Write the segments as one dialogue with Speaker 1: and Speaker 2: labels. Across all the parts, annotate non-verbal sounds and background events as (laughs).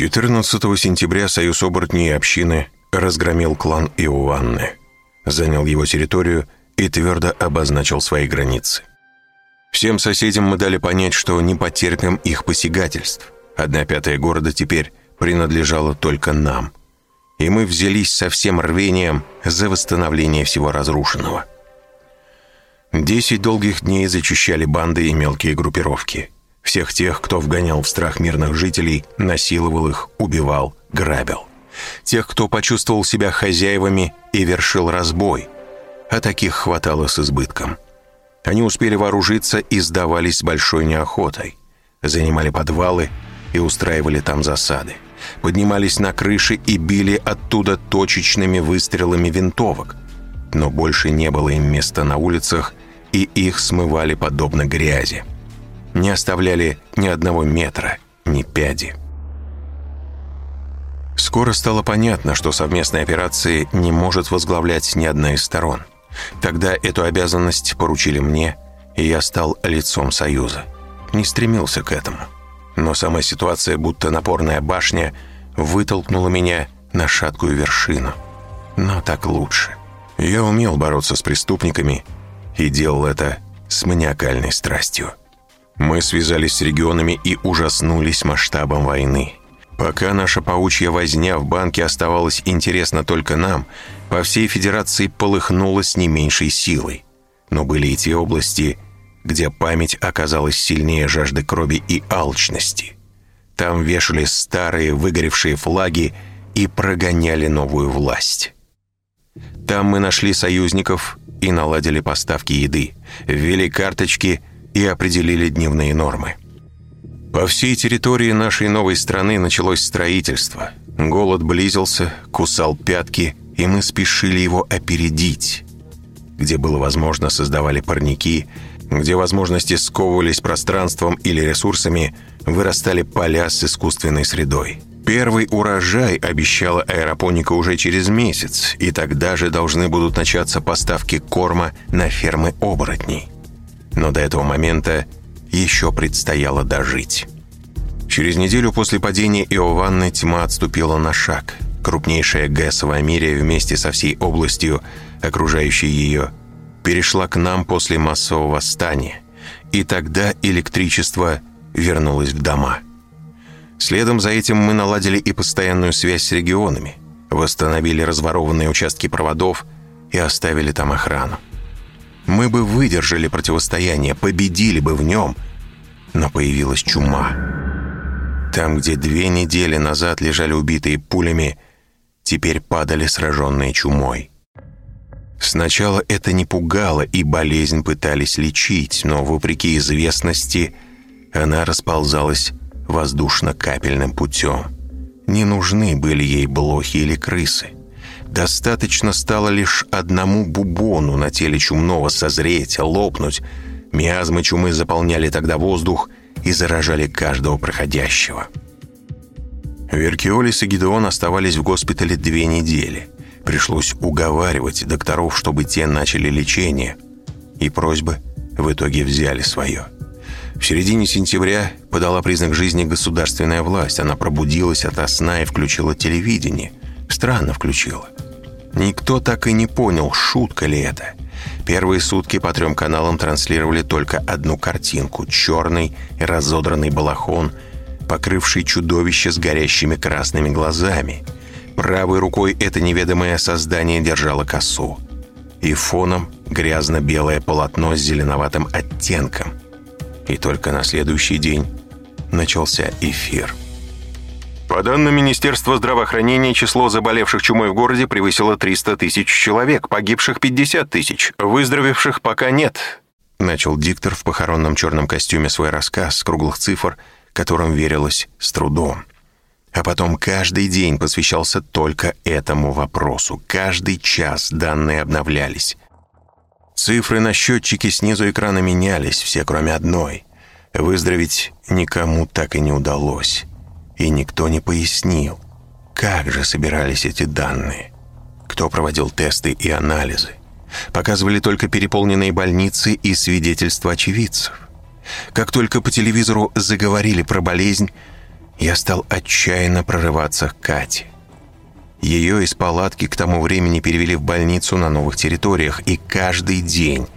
Speaker 1: 14 сентября Союз оборотней и общины разгромил клан Иоанны, занял его территорию и твердо обозначил свои границы. Всем соседям мы дали понять, что не потерпим их посягательств. Одна пятая города теперь принадлежала только нам. И мы взялись со всем рвением за восстановление всего разрушенного. Десять долгих дней зачищали банды и мелкие группировки. Всех тех, кто вгонял в страх мирных жителей, насиловал их, убивал, грабил. Тех, кто почувствовал себя хозяевами и вершил разбой. А таких хватало с избытком. Они успели вооружиться и сдавались большой неохотой. Занимали подвалы и устраивали там засады. Поднимались на крыши и били оттуда точечными выстрелами винтовок. Но больше не было им места на улицах, и их смывали подобно грязи. Не оставляли ни одного метра, ни пяди. Скоро стало понятно, что совместной операции не может возглавлять ни одна из сторон. Тогда эту обязанность поручили мне, и я стал лицом Союза. Не стремился к этому. Но сама ситуация, будто напорная башня, вытолкнула меня на шаткую вершину. Но так лучше. Я умел бороться с преступниками и делал это с маниакальной страстью. Мы связались с регионами и ужаснулись масштабом войны. Пока наша паучья возня в банке оставалась интересна только нам, по всей Федерации полыхнула с не меньшей силой. Но были и те области, где память оказалась сильнее жажды крови и алчности. Там вешали старые выгоревшие флаги и прогоняли новую власть. Там мы нашли союзников и наладили поставки еды, ввели карточки и определили дневные нормы. По всей территории нашей новой страны началось строительство. Голод близился, кусал пятки, и мы спешили его опередить. Где было возможно, создавали парники, где возможности сковывались пространством или ресурсами, вырастали поля с искусственной средой. Первый урожай обещала аэропоника уже через месяц, и тогда же должны будут начаться поставки корма на фермы оборотней. Но до этого момента еще предстояло дожить. Через неделю после падения Иованны тьма отступила на шаг. Крупнейшая ГЭС в мире вместе со всей областью, окружающей ее, перешла к нам после массового восстания. И тогда электричество вернулось в дома. Следом за этим мы наладили и постоянную связь с регионами, восстановили разворованные участки проводов и оставили там охрану. Мы бы выдержали противостояние, победили бы в нем, но появилась чума. Там, где две недели назад лежали убитые пулями, теперь падали сраженные чумой. Сначала это не пугало, и болезнь пытались лечить, но, вопреки известности, она расползалась воздушно-капельным путем. Не нужны были ей блохи или крысы. Достаточно стало лишь одному бубону на теле чумного созреть, лопнуть. Миазмы чумы заполняли тогда воздух и заражали каждого проходящего. Веркиолис и Гидеон оставались в госпитале две недели. Пришлось уговаривать докторов, чтобы те начали лечение. И просьбы в итоге взяли свое. В середине сентября подала признак жизни государственная власть. Она пробудилась ото сна и включила телевидение. Странно включила. Никто так и не понял, шутка ли это. Первые сутки по трем каналам транслировали только одну картинку. Черный разодранный балахон, покрывший чудовище с горящими красными глазами. Правой рукой это неведомое создание держало косу. И фоном грязно-белое полотно с зеленоватым оттенком. И только на следующий день начался эфир. По данным Министерства здравоохранения, число заболевших чумой в городе превысило 300 тысяч человек, погибших 50 тысяч, выздоровевших пока нет. Начал диктор в похоронном черном костюме свой рассказ с круглых цифр, которым верилось с трудом. А потом каждый день посвящался только этому вопросу. Каждый час данные обновлялись. Цифры на счетчике снизу экрана менялись, все кроме одной. Выздороветь никому так и не удалось и никто не пояснил, как же собирались эти данные, кто проводил тесты и анализы, Показывали только переполненные больницы и свидетельства очевидцев. Как только по телевизору заговорили про болезнь, я стал отчаянно прорываться к Кате. Ее из палатки к тому времени перевели в больницу на новых территориях, и каждый день,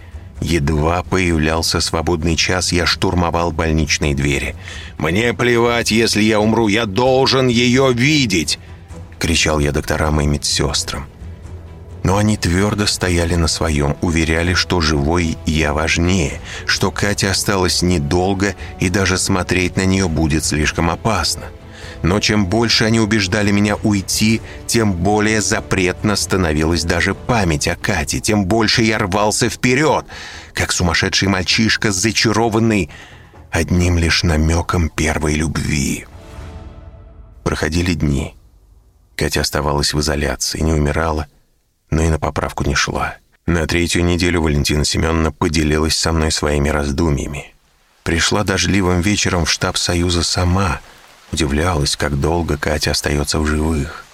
Speaker 1: едва появлялся свободный час, я штурмовал больничные двери. «Мне плевать, если я умру, я должен ее видеть!» — кричал я докторам и медсестрам. Но они твердо стояли на своем, уверяли, что живой я важнее, что Катя осталась недолго и даже смотреть на нее будет слишком опасно. Но чем больше они убеждали меня уйти, тем более запретно становилась даже память о Кате, тем больше я рвался вперед, как сумасшедший мальчишка, зачарованный одним лишь намеком первой любви. Проходили дни. Катя оставалась в изоляции, не умирала, но и на поправку не шла. На третью неделю Валентина Семеновна поделилась со мной своими раздумьями. Пришла дождливым вечером в штаб Союза сама, удивлялась, как долго Катя остается в живых.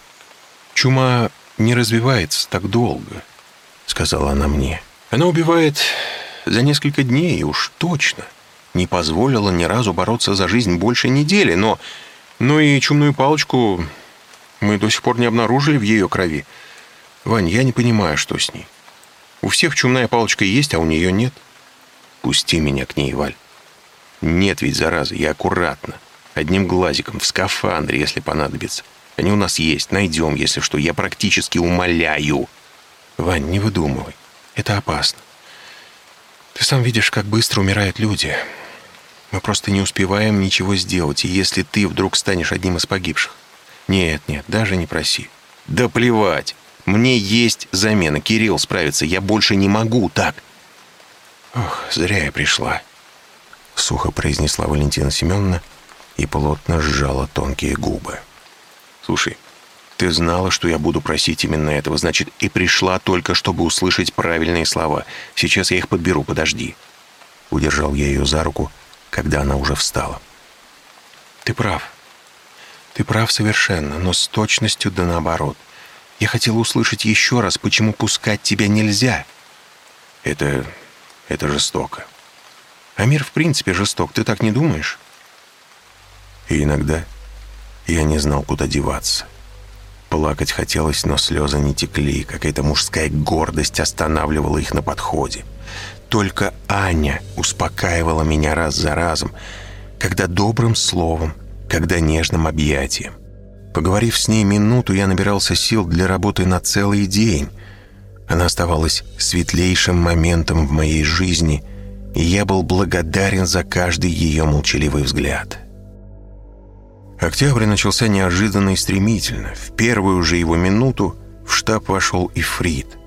Speaker 1: «Чума не развивается так долго», — сказала она мне. «Она убивает за несколько дней, уж точно. Не позволила ни разу бороться за жизнь больше недели, но... Но и чумную палочку мы до сих пор не обнаружили в ее крови. Вань, я не понимаю, что с ней. У всех чумная палочка есть, а у нее нет. Пусти меня к ней, Валь. Нет ведь заразы, я аккуратно. Одним глазиком, в скафандре, если понадобится. Они у нас есть, найдем, если что. Я практически умоляю. Вань, не выдумывай. Это опасно. Ты сам видишь, как быстро умирают люди. Мы просто не успеваем ничего сделать, и если ты вдруг станешь одним из погибших... Нет, нет, даже не проси. Да плевать. Мне есть замена. Кирилл справится. Я больше не могу так. Ох, зря я пришла. Сухо произнесла Валентина Семеновна и плотно сжала тонкие губы. Слушай, ты знала, что я буду просить именно этого, значит, и пришла только, чтобы услышать правильные слова. Сейчас я их подберу, подожди. Удержал я ее за руку, когда она уже встала. Ты прав. Ты прав совершенно, но с точностью да наоборот. Я хотела услышать еще раз, почему пускать тебя нельзя. Это... это жестоко. А мир в принципе жесток, ты так не думаешь? И иногда я не знал, куда деваться. Плакать хотелось, но слезы не текли, какая-то мужская гордость останавливала их на подходе. Только Аня успокаивала меня раз за разом, когда добрым словом, когда нежным объятием. Поговорив с ней минуту, я набирался сил для работы на целый день. Она оставалась светлейшим моментом в моей жизни, и я был благодарен за каждый ее молчаливый взгляд. Октябрь начался неожиданно и стремительно. В первую же его минуту в штаб вошел Ифрит.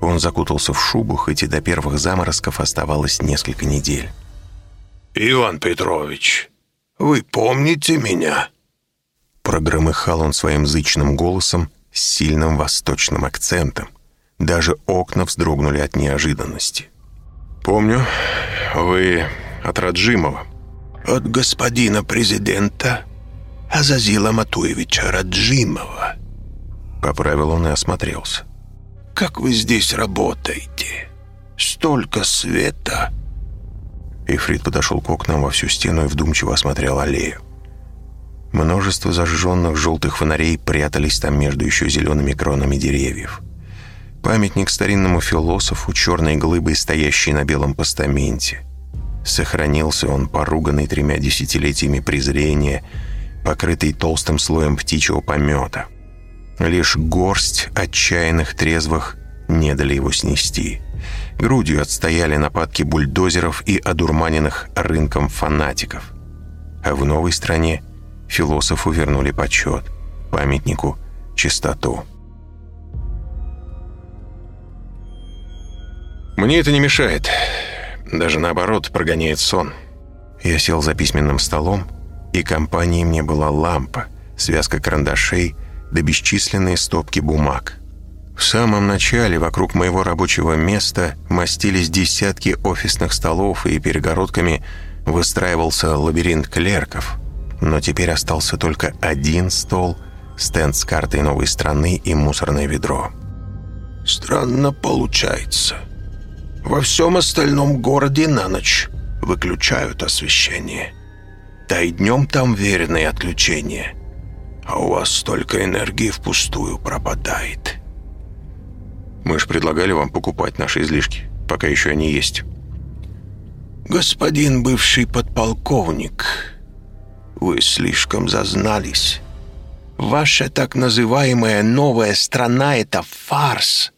Speaker 1: Он закутался в шубу, хоть и до первых заморозков оставалось несколько недель.
Speaker 2: «Иван Петрович, вы помните меня?»
Speaker 1: Прогромыхал он своим зычным голосом с сильным восточным акцентом. Даже окна вздрогнули от неожиданности. «Помню, вы от Раджимова».
Speaker 2: «От господина президента Азазила Матуевича Раджимова».
Speaker 1: Поправил он и осмотрелся.
Speaker 2: «Как вы здесь работаете? Столько света!»
Speaker 1: Ифрит подошел к окнам во всю стену и вдумчиво осмотрел аллею. Множество зажженных желтых фонарей прятались там между еще зелеными кронами деревьев. Памятник старинному философу, черной глыбой, стоящей на белом постаменте. Сохранился он, поруганный тремя десятилетиями презрения, покрытый толстым слоем птичьего помета. Лишь горсть отчаянных трезвых не дали его снести. Грудью отстояли нападки бульдозеров и одурманенных рынком фанатиков. А в новой стране Философу вернули почет, памятнику – чистоту. Мне это не мешает. Даже наоборот, прогоняет сон. Я сел за письменным столом, и компанией мне была лампа, связка карандашей да бесчисленные стопки бумаг. В самом начале вокруг моего рабочего места мастились десятки офисных столов, и перегородками выстраивался лабиринт клерков – но теперь остался только один стол, стенд с картой новой страны и мусорное ведро.
Speaker 2: Странно получается. Во всем остальном городе на ночь выключают освещение. Да и днем там веренное отключение. А у вас столько энергии впустую пропадает.
Speaker 1: Мы же предлагали вам покупать наши излишки, пока еще они есть.
Speaker 2: Господин бывший подполковник, вы слишком зазнались. Ваша так называемая новая страна — это фарс.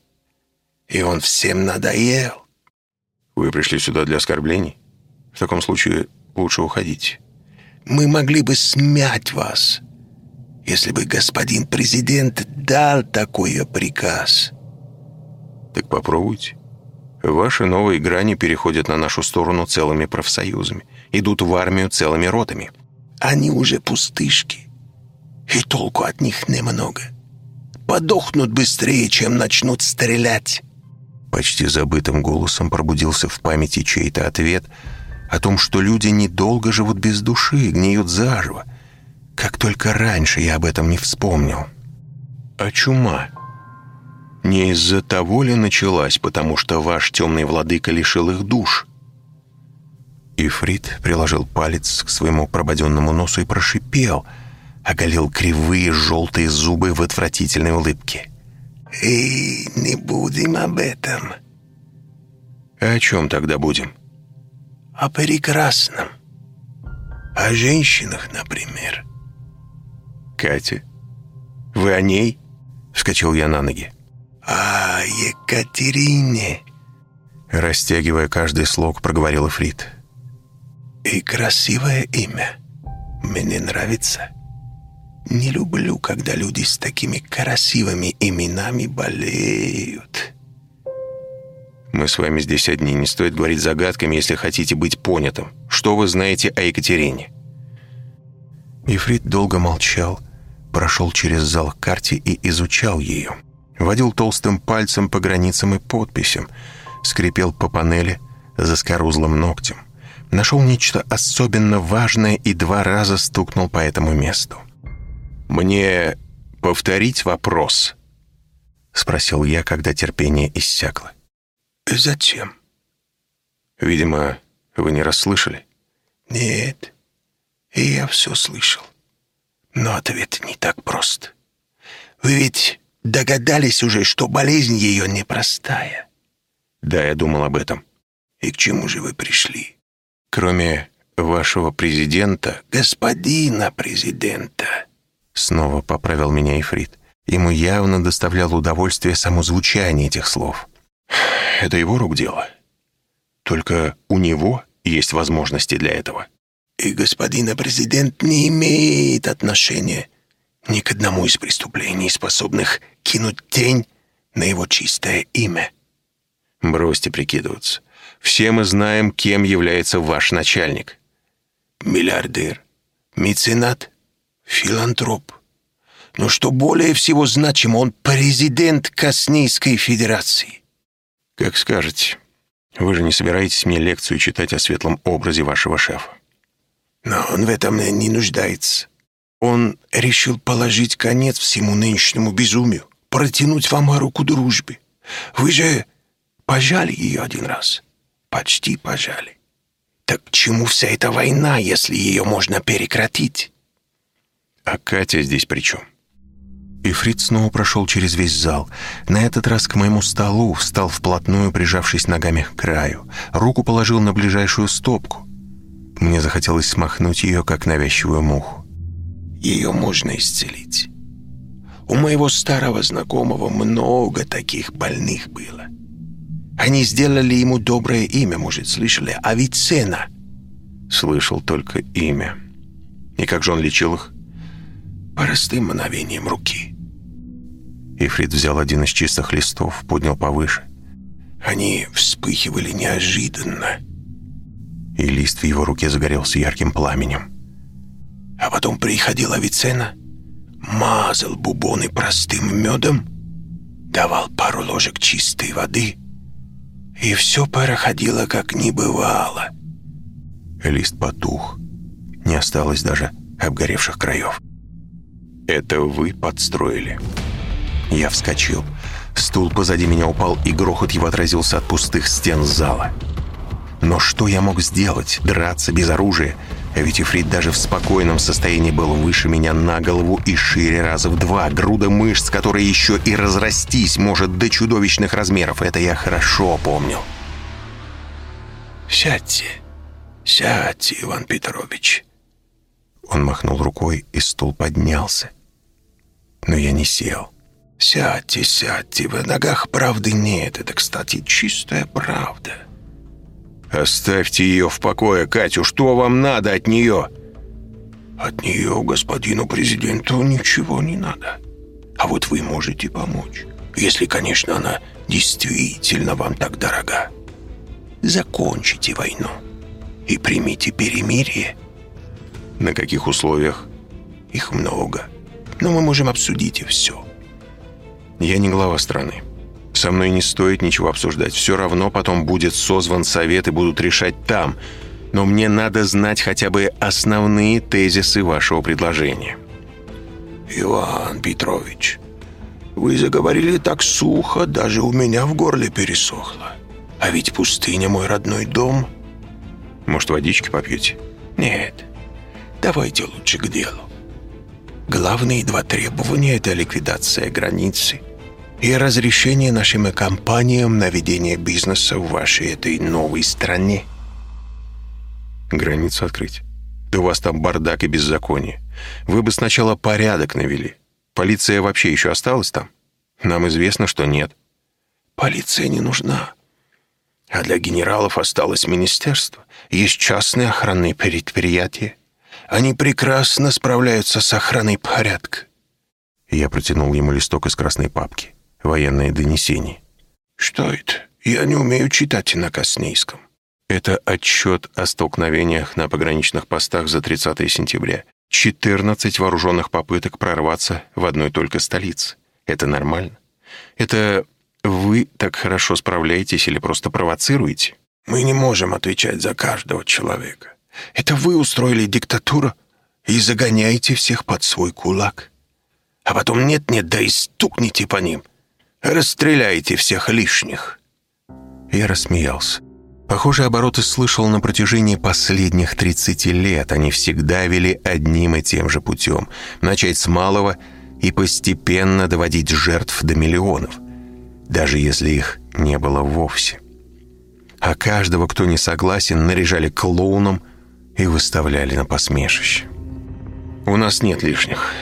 Speaker 2: И он всем надоел.
Speaker 1: Вы пришли сюда для оскорблений? В таком случае лучше уходить.
Speaker 2: Мы могли бы смять вас, если бы господин президент дал такой приказ.
Speaker 1: Так попробуйте. Ваши новые грани переходят на нашу сторону целыми профсоюзами, идут в армию целыми ротами.
Speaker 2: Они уже пустышки, и толку от них немного. Подохнут быстрее, чем начнут стрелять.
Speaker 1: Почти забытым голосом пробудился в памяти чей-то ответ о том, что люди недолго живут без души, гниют заживо. Как только раньше я об этом не вспомнил. А чума? Не из-за того ли началась, потому что ваш темный владыка лишил их душ? Ифрит приложил палец к своему прободенному носу и прошипел, оголил кривые желтые зубы в отвратительной улыбке.
Speaker 2: «Эй, не будем об этом».
Speaker 1: «О чем тогда будем?»
Speaker 2: «О прекрасном. О женщинах, например».
Speaker 1: «Катя, вы о ней?» — вскочил я на ноги.
Speaker 2: «А Екатерине!»
Speaker 1: Растягивая каждый слог, проговорил Фрид.
Speaker 2: «И красивое имя. Мне нравится. Не люблю, когда люди с такими красивыми именами болеют».
Speaker 1: «Мы с вами здесь одни. Не стоит говорить загадками, если хотите быть понятым. Что вы знаете о Екатерине?» Ифрит долго молчал, прошел через зал к карте и изучал ее водил толстым пальцем по границам и подписям, скрипел по панели заскорузлым ногтем, нашел нечто особенно важное и два раза стукнул по этому месту. «Мне повторить вопрос?» — спросил я, когда терпение иссякло.
Speaker 2: «Зачем?»
Speaker 1: «Видимо, вы не расслышали».
Speaker 2: «Нет, я все слышал. Но ответ не так прост. Вы ведь Догадались уже, что болезнь ее непростая.
Speaker 1: Да, я думал об этом.
Speaker 2: И к чему же вы пришли?
Speaker 1: Кроме вашего президента...
Speaker 2: Господина президента.
Speaker 1: Снова поправил меня Ифрит. Ему явно доставляло удовольствие само звучание этих слов. Это его рук дело. Только у него есть возможности для этого.
Speaker 2: И господин президент не имеет отношения ни к одному из преступлений, способных кинуть тень на его чистое имя.
Speaker 1: Бросьте прикидываться. Все мы знаем, кем является ваш начальник.
Speaker 2: Миллиардер, меценат, филантроп. Но что более всего значимо, он президент Коснийской Федерации.
Speaker 1: Как скажете. Вы же не собираетесь мне лекцию читать о светлом образе вашего шефа.
Speaker 2: Но он в этом не нуждается. Он решил положить конец всему нынешнему безумию, протянуть вам руку дружбы. Вы же пожали ее один раз. Почти пожали. Так к чему вся эта война, если ее можно прекратить?
Speaker 1: А Катя здесь при чем? Ифрит снова прошел через весь зал. На этот раз к моему столу, встал вплотную, прижавшись ногами к краю. Руку положил на ближайшую стопку. Мне захотелось смахнуть ее, как навязчивую муху
Speaker 2: ее можно исцелить. У моего старого знакомого много таких больных было. Они сделали ему доброе имя, может, слышали, Авиценна.
Speaker 1: Слышал только имя. И как же он лечил их?
Speaker 2: Простым мановением руки.
Speaker 1: Ифрит взял один из чистых листов, поднял повыше.
Speaker 2: Они вспыхивали неожиданно.
Speaker 1: И лист в его руке загорелся ярким пламенем.
Speaker 2: А потом приходил Авиценна, мазал бубоны простым медом, давал пару ложек чистой воды, и все проходило, как не бывало.
Speaker 1: Лист потух. Не осталось даже обгоревших краев. «Это вы подстроили?» Я вскочил. Стул позади меня упал, и грохот его отразился от пустых стен зала. Но что я мог сделать? Драться без оружия? Ведь Ифрит даже в спокойном состоянии был выше меня на голову и шире раза в два. Груда мышц, которая еще и разрастись может до чудовищных размеров. Это я хорошо помнил.
Speaker 2: «Сядьте, сядьте, Иван Петрович».
Speaker 1: Он махнул рукой, и стул поднялся. Но я не сел.
Speaker 2: «Сядьте, сядьте, в ногах правды нет. Это, кстати, чистая правда».
Speaker 1: «Оставьте ее в покое, Катю. Что вам надо от нее?»
Speaker 2: «От нее господину президенту ничего не надо. А вот вы можете помочь, если, конечно, она действительно вам так дорога. Закончите войну и примите перемирие».
Speaker 1: «На каких условиях?»
Speaker 2: «Их много, но мы можем обсудить и все».
Speaker 1: «Я не глава страны. Со мной не стоит ничего обсуждать. Все равно потом будет созван совет и будут решать там. Но мне надо знать хотя бы основные тезисы вашего предложения».
Speaker 2: «Иван Петрович, вы заговорили так сухо, даже у меня в горле пересохло. А ведь пустыня мой родной дом».
Speaker 1: «Может, водички попьете?»
Speaker 2: «Нет, давайте лучше к делу. Главные два требования – это ликвидация границы и разрешение нашим компаниям на ведение бизнеса в вашей этой новой стране.
Speaker 1: Границу открыть. Да у вас там бардак и беззаконие. Вы бы сначала порядок навели. Полиция вообще еще осталась там? Нам известно, что нет.
Speaker 2: Полиция не нужна. А для генералов осталось министерство. Есть частные охранные предприятия. Они прекрасно справляются с охраной порядка.
Speaker 1: Я протянул ему листок из красной папки военные донесения.
Speaker 2: «Что это? Я не умею читать на Коснейском».
Speaker 1: Это отчет о столкновениях на пограничных постах за 30 сентября. 14 вооруженных попыток прорваться в одной только столице. Это нормально? Это вы так хорошо справляетесь или просто провоцируете?
Speaker 2: Мы не можем отвечать за каждого человека. Это вы устроили диктатуру и загоняете всех под свой кулак. А потом нет-нет, да и стукните по ним. Расстреляйте всех лишних».
Speaker 1: Я рассмеялся. Похоже, обороты слышал на протяжении последних 30 лет. Они всегда вели одним и тем же путем. Начать с малого и постепенно доводить жертв до миллионов, даже если их не было вовсе. А каждого, кто не согласен, наряжали клоуном и выставляли на посмешище. «У нас нет лишних.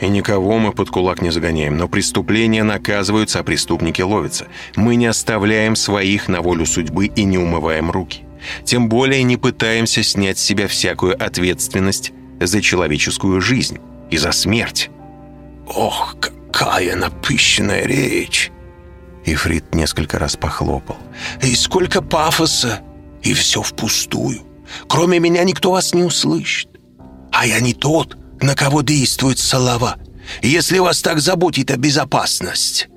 Speaker 1: И никого мы под кулак не загоняем, но преступления наказываются, а преступники ловятся. Мы не оставляем своих на волю судьбы и не умываем руки. Тем более не пытаемся снять с себя всякую ответственность за человеческую жизнь и за смерть.
Speaker 2: «Ох, какая напыщенная речь!»
Speaker 1: Ифрит несколько раз похлопал.
Speaker 2: «И сколько пафоса! И все впустую! Кроме меня никто вас не услышит! А я не тот, на кого действует Салава. Если вас так заботит о безопасности,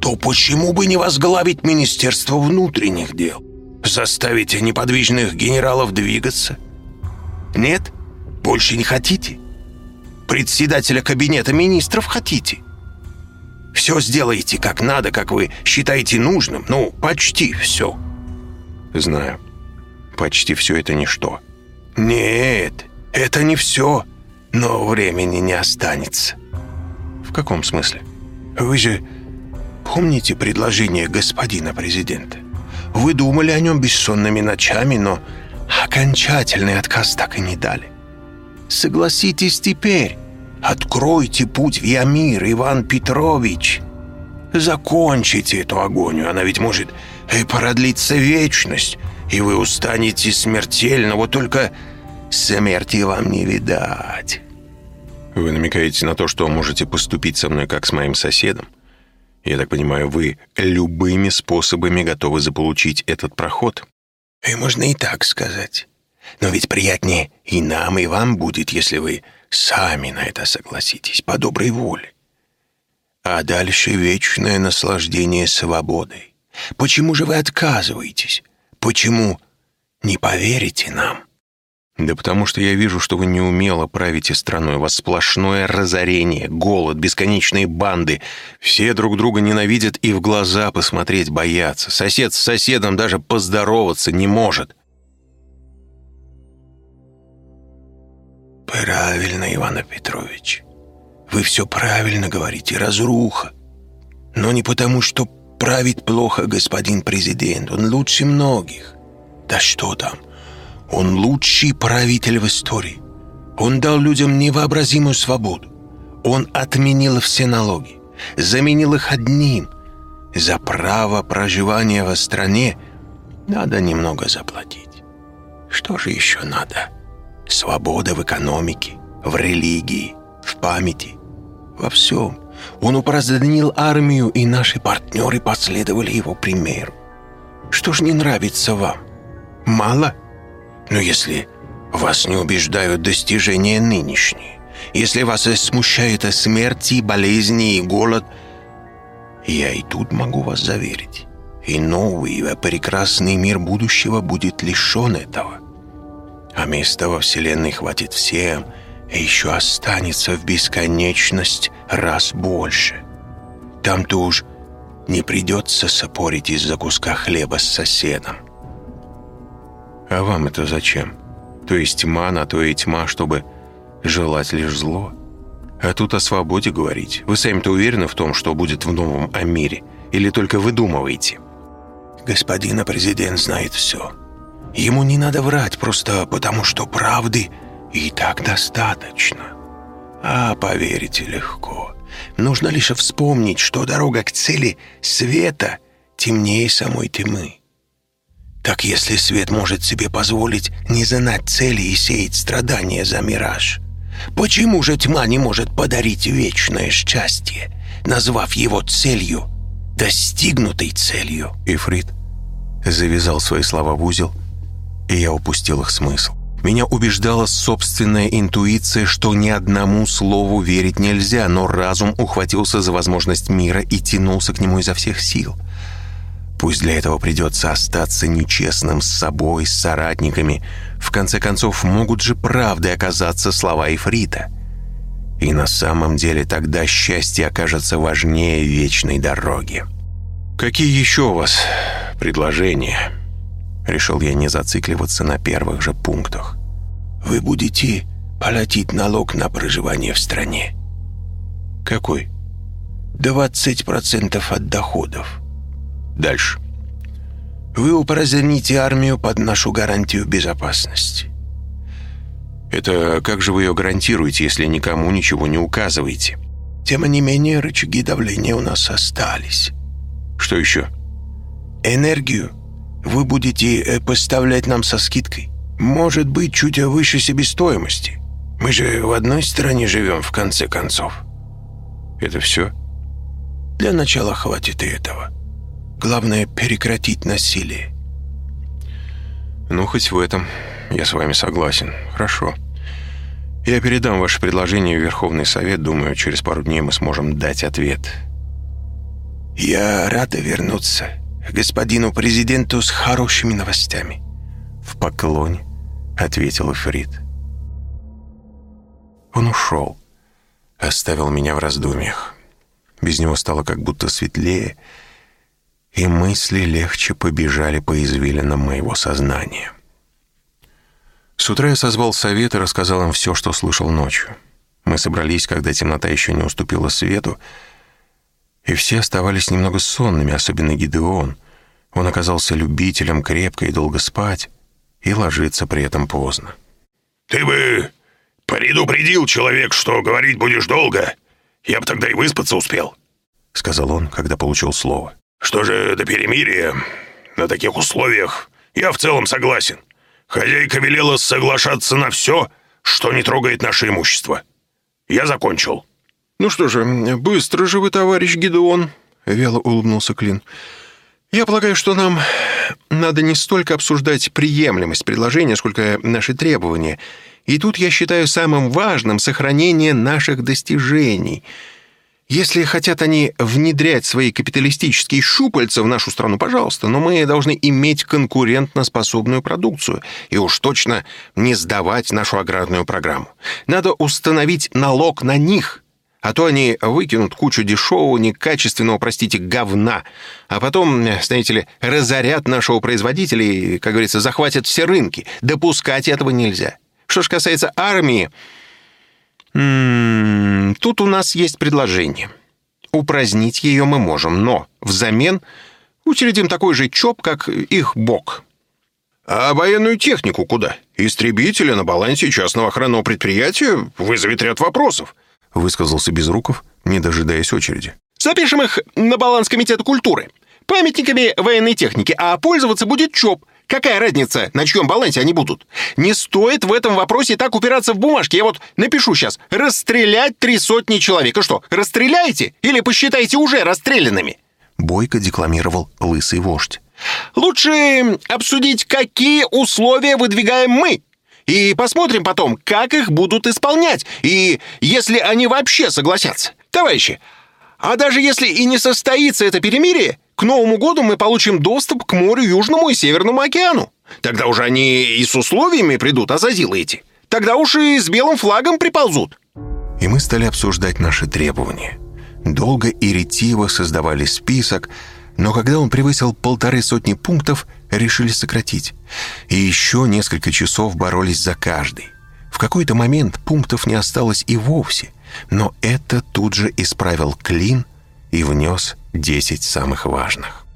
Speaker 2: то почему бы не возглавить Министерство внутренних дел? Заставить неподвижных генералов двигаться? Нет? Больше не хотите? Председателя кабинета министров хотите? Все сделаете как надо, как вы считаете нужным. Ну, почти все.
Speaker 1: Знаю. Почти все это ничто.
Speaker 2: Нет, это не все но времени не останется».
Speaker 1: «В каком смысле?»
Speaker 2: «Вы же помните предложение господина президента? Вы думали о нем бессонными ночами, но окончательный отказ так и не дали. Согласитесь теперь, откройте путь в Ямир, Иван Петрович. Закончите эту агонию, она ведь может и продлиться вечность, и вы устанете смертельно, вот только смерти вам не видать».
Speaker 1: Вы намекаете на то, что можете поступить со мной как с моим соседом? Я так понимаю, вы любыми способами готовы заполучить этот проход?
Speaker 2: И можно и так сказать. Но ведь приятнее и нам, и вам будет, если вы сами на это согласитесь, по доброй воле. А дальше вечное наслаждение свободой. Почему же вы отказываетесь? Почему не поверите нам?»
Speaker 1: Да потому что я вижу, что вы неумело правите страной. У вас сплошное разорение, голод, бесконечные банды. Все друг друга ненавидят и в глаза посмотреть боятся. Сосед с соседом даже поздороваться не может.
Speaker 2: Правильно, Иван Петрович. Вы все правильно говорите, разруха. Но не потому, что правит плохо господин президент. Он лучше многих. Да что там? Он лучший правитель в истории. Он дал людям невообразимую свободу. Он отменил все налоги, заменил их одним. За право проживания в стране надо немного заплатить. Что же еще надо? Свобода в экономике, в религии, в памяти, во всем. Он упразднил армию, и наши партнеры последовали его примеру. Что ж не нравится вам? Мало? Но если вас не убеждают достижения нынешние, если вас смущают смерти, болезни и голод, я и тут могу вас заверить, и новый прекрасный мир будущего будет лишен этого. А места во Вселенной хватит всем, и еще останется в бесконечность раз больше. Там-то уж не придется сопорить из-за куска хлеба с соседом.
Speaker 1: А вам это зачем? То есть тьма на то и тьма, чтобы желать лишь зло? А тут о свободе говорить. Вы сами-то уверены в том, что будет в новом Амире? Или только выдумываете?
Speaker 2: Господин президент знает все. Ему не надо врать, просто потому что правды и так достаточно. А поверите легко. Нужно лишь вспомнить, что дорога к цели света темнее самой тьмы. Так если свет может себе позволить не знать цели и сеять страдания за мираж, почему же тьма не может подарить вечное счастье, назвав его целью, достигнутой целью?
Speaker 1: Ифрит завязал свои слова в узел, и я упустил их смысл. Меня убеждала собственная интуиция, что ни одному слову верить нельзя, но разум ухватился за возможность мира и тянулся к нему изо всех сил. Пусть для этого придется остаться нечестным с собой, с соратниками. В конце концов, могут же правдой оказаться слова Ифрита. И на самом деле тогда счастье окажется важнее вечной дороги. «Какие еще у вас предложения?» Решил я не зацикливаться на первых же пунктах.
Speaker 2: «Вы будете платить налог на проживание в стране».
Speaker 1: «Какой?»
Speaker 2: «20% от доходов».
Speaker 1: Дальше.
Speaker 2: Вы упраздните армию под нашу гарантию безопасности.
Speaker 1: Это как же вы ее гарантируете, если никому ничего не указываете?
Speaker 2: Тем не менее, рычаги давления у нас остались.
Speaker 1: Что еще?
Speaker 2: Энергию вы будете э, поставлять нам со скидкой. Может быть, чуть выше себестоимости. Мы же в одной стране живем, в конце концов.
Speaker 1: Это все?
Speaker 2: Для начала хватит и этого. Главное — прекратить насилие.
Speaker 1: Ну, хоть в этом я с вами согласен. Хорошо. Я передам ваше предложение в Верховный Совет. Думаю, через пару дней мы сможем дать ответ.
Speaker 2: Я рада вернуться господину президенту с хорошими новостями.
Speaker 1: В поклоне ответил Фрид. Он ушел, оставил меня в раздумьях. Без него стало как будто светлее, и мысли легче побежали по извилинам моего сознания. С утра я созвал совет и рассказал им все, что слышал ночью. Мы собрались, когда темнота еще не уступила свету, и все оставались немного сонными, особенно Гидеон. Он оказался любителем крепко и долго спать и ложиться при этом поздно.
Speaker 3: «Ты бы предупредил человек, что говорить будешь долго. Я бы тогда и выспаться успел», —
Speaker 1: сказал он, когда получил слово.
Speaker 3: Что же до перемирия? На таких условиях я в целом согласен. Хозяйка велела соглашаться на все, что не трогает наше имущество. Я закончил».
Speaker 4: «Ну что же, быстро же вы, товарищ Гидеон», — вяло улыбнулся Клин. «Я полагаю, что нам надо не столько обсуждать приемлемость предложения, сколько наши требования. И тут я считаю самым важным сохранение наших достижений. Если хотят они внедрять свои капиталистические щупальца в нашу страну, пожалуйста, но мы должны иметь конкурентноспособную продукцию и уж точно не сдавать нашу аграрную программу. Надо установить налог на них, а то они выкинут кучу дешевого, некачественного, простите, говна, а потом, знаете ли, разорят нашего производителя и, как говорится, захватят все рынки. Допускать этого нельзя. Что же касается армии, тут у нас есть предложение. Упразднить ее мы можем, но взамен учредим такой же ЧОП, как их бог.
Speaker 3: А военную технику куда? Истребители на балансе частного охранного предприятия вызовет ряд вопросов
Speaker 1: высказался Безруков, не дожидаясь очереди.
Speaker 4: «Запишем их на баланс Комитета культуры. Памятниками военной техники, а пользоваться будет ЧОП. Какая разница, на чьем балансе они будут? Не стоит в этом вопросе так упираться в бумажки. Я вот напишу сейчас. Расстрелять три сотни человек. И что, расстреляете? Или посчитаете уже расстрелянными?»
Speaker 1: Бойко декламировал лысый вождь.
Speaker 4: «Лучше обсудить, какие условия выдвигаем мы, и посмотрим потом, как их будут исполнять, и если они вообще согласятся. Товарищи, а даже если и не состоится это перемирие, к Новому году мы получим доступ к морю Южному и Северному океану. Тогда уже они и с условиями придут, а зазилы эти. Тогда уж и с белым флагом приползут.
Speaker 1: И мы стали обсуждать наши требования. Долго и ретиво создавали список, но когда он превысил полторы сотни пунктов, решили сократить. И еще несколько часов боролись за каждый. В какой-то момент пунктов не осталось и вовсе, но это тут же исправил Клин и внес 10 самых важных.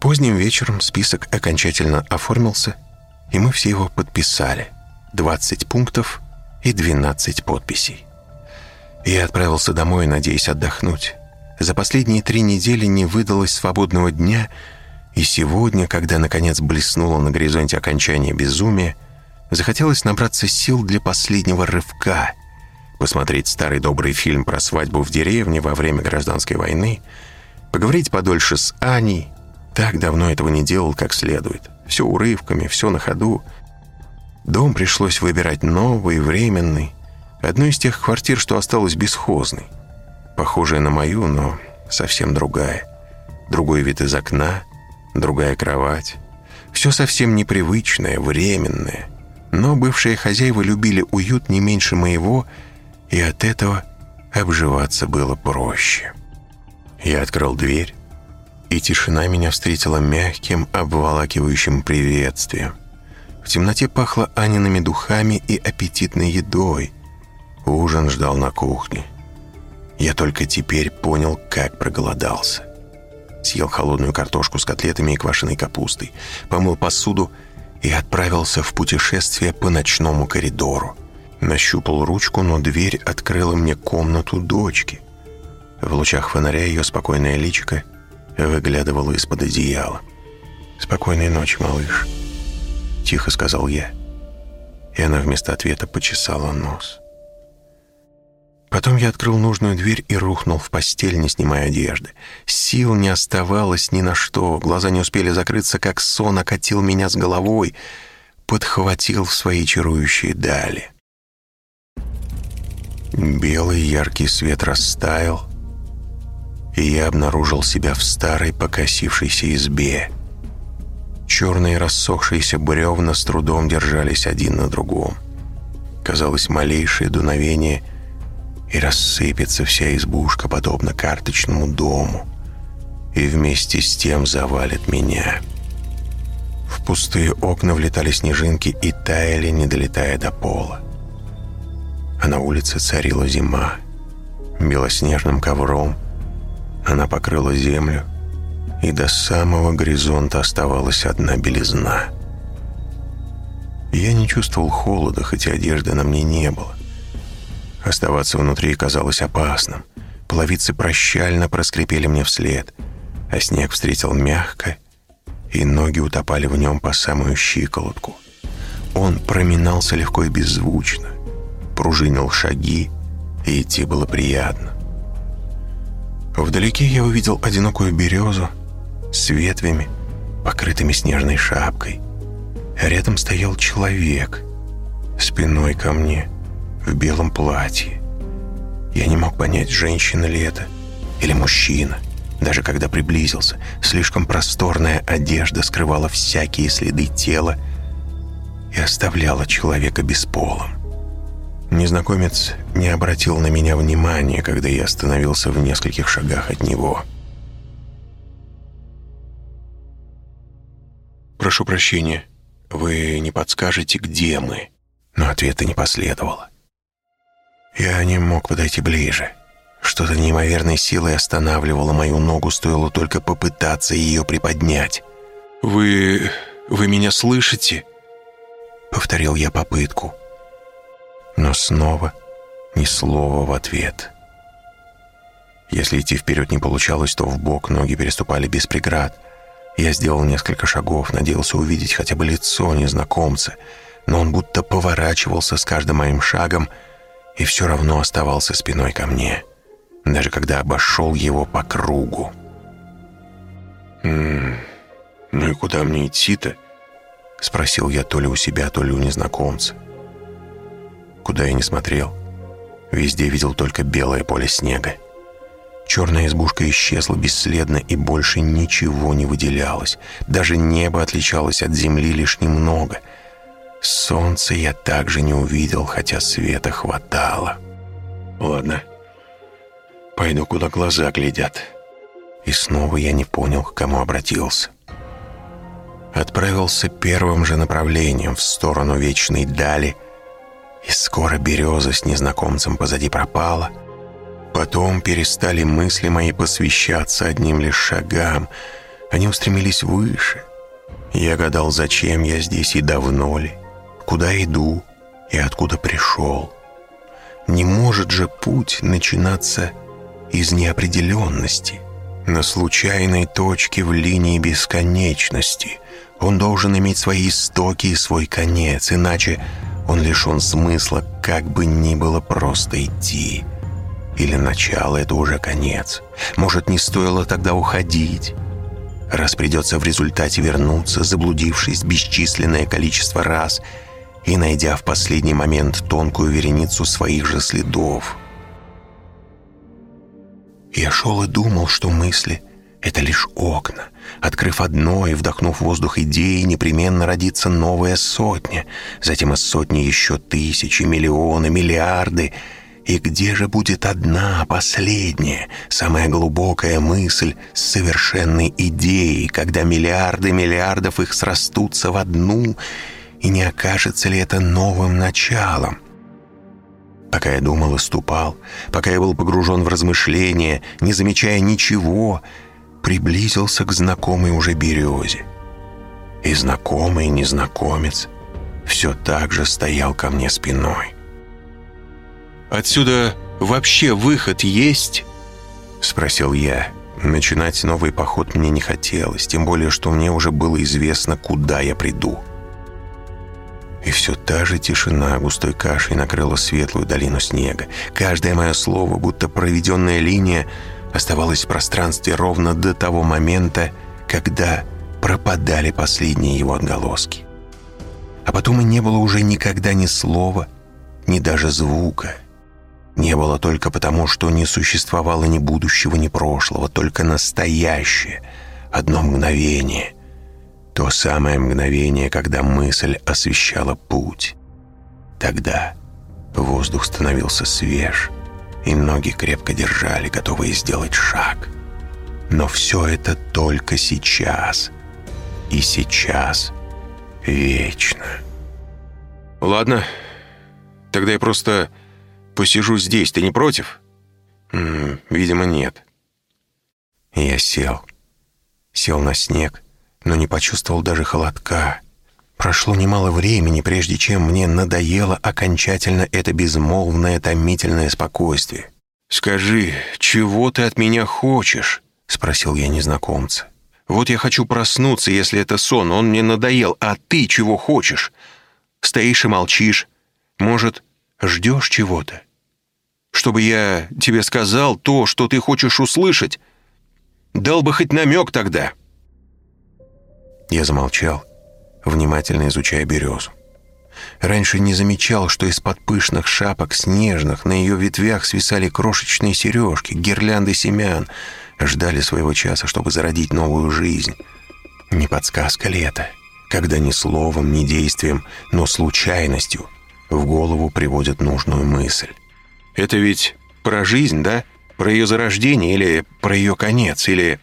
Speaker 1: Поздним вечером список окончательно оформился, и мы все его подписали. 20 пунктов и 12 подписей. Я отправился домой, надеясь отдохнуть. За последние три недели не выдалось свободного дня, и сегодня, когда наконец блеснуло на горизонте окончание безумия, захотелось набраться сил для последнего рывка, посмотреть старый добрый фильм про свадьбу в деревне во время гражданской войны, поговорить подольше с Аней. Так давно этого не делал как следует. Все урывками, все на ходу. Дом пришлось выбирать новый, временный. Одну из тех квартир, что осталось бесхозной похожая на мою, но совсем другая. Другой вид из окна, другая кровать. Все совсем непривычное, временное. Но бывшие хозяева любили уют не меньше моего, и от этого обживаться было проще. Я открыл дверь, и тишина меня встретила мягким, обволакивающим приветствием. В темноте пахло Аниными духами и аппетитной едой. Ужин ждал на кухне. Я только теперь понял, как проголодался. Съел холодную картошку с котлетами и квашеной капустой, помыл посуду и отправился в путешествие по ночному коридору. Нащупал ручку, но дверь открыла мне комнату дочки. В лучах фонаря ее спокойное личико выглядывало из-под одеяла. «Спокойной ночи, малыш», — тихо сказал я. И она вместо ответа почесала нос. Потом я открыл нужную дверь и рухнул в постель, не снимая одежды. Сил не оставалось ни на что. Глаза не успели закрыться, как сон окатил меня с головой, подхватил в свои чарующие дали. Белый яркий свет растаял, и я обнаружил себя в старой покосившейся избе. Черные рассохшиеся бревна с трудом держались один на другом. Казалось, малейшее дуновение — и рассыпется вся избушка, подобно карточному дому, и вместе с тем завалит меня. В пустые окна влетали снежинки и таяли, не долетая до пола. А на улице царила зима. Белоснежным ковром она покрыла землю, и до самого горизонта оставалась одна белизна. Я не чувствовал холода, хотя одежды на мне не было. Оставаться внутри казалось опасным. Половицы прощально проскрипели мне вслед, а снег встретил мягко, и ноги утопали в нем по самую щиколотку. Он проминался легко и беззвучно, пружинил шаги, и идти было приятно. Вдалеке я увидел одинокую березу с ветвями, покрытыми снежной шапкой. Рядом стоял человек, спиной ко мне — в белом платье. Я не мог понять, женщина ли это или мужчина. Даже когда приблизился, слишком просторная одежда скрывала всякие следы тела и оставляла человека бесполым. Незнакомец не обратил на меня внимания, когда я остановился в нескольких шагах от него. «Прошу прощения, вы не подскажете, где мы?» Но ответа не последовало. Я не мог подойти ближе. Что-то неимоверной силой останавливало мою ногу, стоило только попытаться ее приподнять. «Вы... вы меня слышите?» Повторил я попытку. Но снова ни слова в ответ. Если идти вперед не получалось, то в бок ноги переступали без преград. Я сделал несколько шагов, надеялся увидеть хотя бы лицо незнакомца, но он будто поворачивался с каждым моим шагом и все равно оставался спиной ко мне, даже когда обошел его по кругу.
Speaker 4: «М -м, «Ну и куда мне идти-то?» — спросил я то ли у себя, то ли у незнакомца. Куда я не смотрел, везде видел только белое поле снега. Черная избушка исчезла бесследно, и больше ничего не выделялось. Даже небо отличалось от земли лишь немного. Солнце я также не увидел, хотя света хватало. Ладно, пойду, куда глаза глядят. И снова я не понял, к кому обратился. Отправился первым же направлением в сторону вечной дали, и скоро береза с незнакомцем позади пропала — Потом перестали мысли мои посвящаться одним лишь шагам. Они устремились выше. Я гадал, зачем я здесь и давно ли, куда иду и откуда пришел. Не может же путь начинаться из неопределенности, на случайной точке в линии бесконечности. Он должен иметь свои истоки и свой конец, иначе он лишен смысла, как бы ни было просто идти. Или начало — это уже конец. Может, не стоило тогда уходить? Раз придется в результате вернуться, заблудившись бесчисленное количество раз и найдя в последний момент тонкую вереницу своих же следов. Я шел и думал, что мысли — это лишь окна. Открыв одно и вдохнув воздух идеи, непременно родится новая сотня, затем из сотни еще тысячи, миллионы, миллиарды — и где же будет одна, последняя, самая глубокая мысль с совершенной идеей, когда миллиарды миллиардов их срастутся в одну, и не окажется ли это новым началом? Пока я думал и ступал, пока я был погружен в размышления, не замечая ничего, приблизился к знакомой уже березе. И знакомый незнакомец все так же стоял ко мне спиной. «Отсюда вообще выход есть?» — спросил я. Начинать новый поход мне не хотелось, тем более, что мне уже было известно, куда я приду. И все та же тишина густой кашей накрыла светлую долину снега. Каждое мое слово, будто проведенная линия, оставалось в пространстве ровно до того момента, когда пропадали последние его отголоски. А потом и не было уже никогда ни слова, ни даже звука — не было только потому, что не существовало ни будущего, ни прошлого, только настоящее, одно мгновение. То самое мгновение, когда мысль освещала путь. Тогда воздух становился свеж, и ноги крепко держали, готовые сделать шаг. Но все это только сейчас. И сейчас вечно. «Ладно, тогда я просто посижу здесь, ты не против?» М -м, «Видимо, нет». Я сел. Сел на снег, но не почувствовал даже холодка. Прошло немало времени, прежде чем мне надоело окончательно это безмолвное томительное спокойствие. «Скажи, чего ты от меня хочешь?» — спросил я незнакомца. «Вот я хочу проснуться, если это сон, он мне надоел, а ты чего хочешь? Стоишь и молчишь. Может, ждешь чего-то?» чтобы я тебе сказал то, что ты хочешь услышать. Дал бы хоть намек тогда». Я замолчал, внимательно изучая березу.
Speaker 1: Раньше не замечал, что из-под пышных шапок снежных на ее ветвях свисали крошечные сережки, гирлянды семян, ждали своего часа, чтобы зародить новую жизнь. Не подсказка ли это, когда ни словом, ни действием, но случайностью в голову приводят нужную мысль? Это ведь про жизнь, да? Про ее зарождение или про ее конец, или...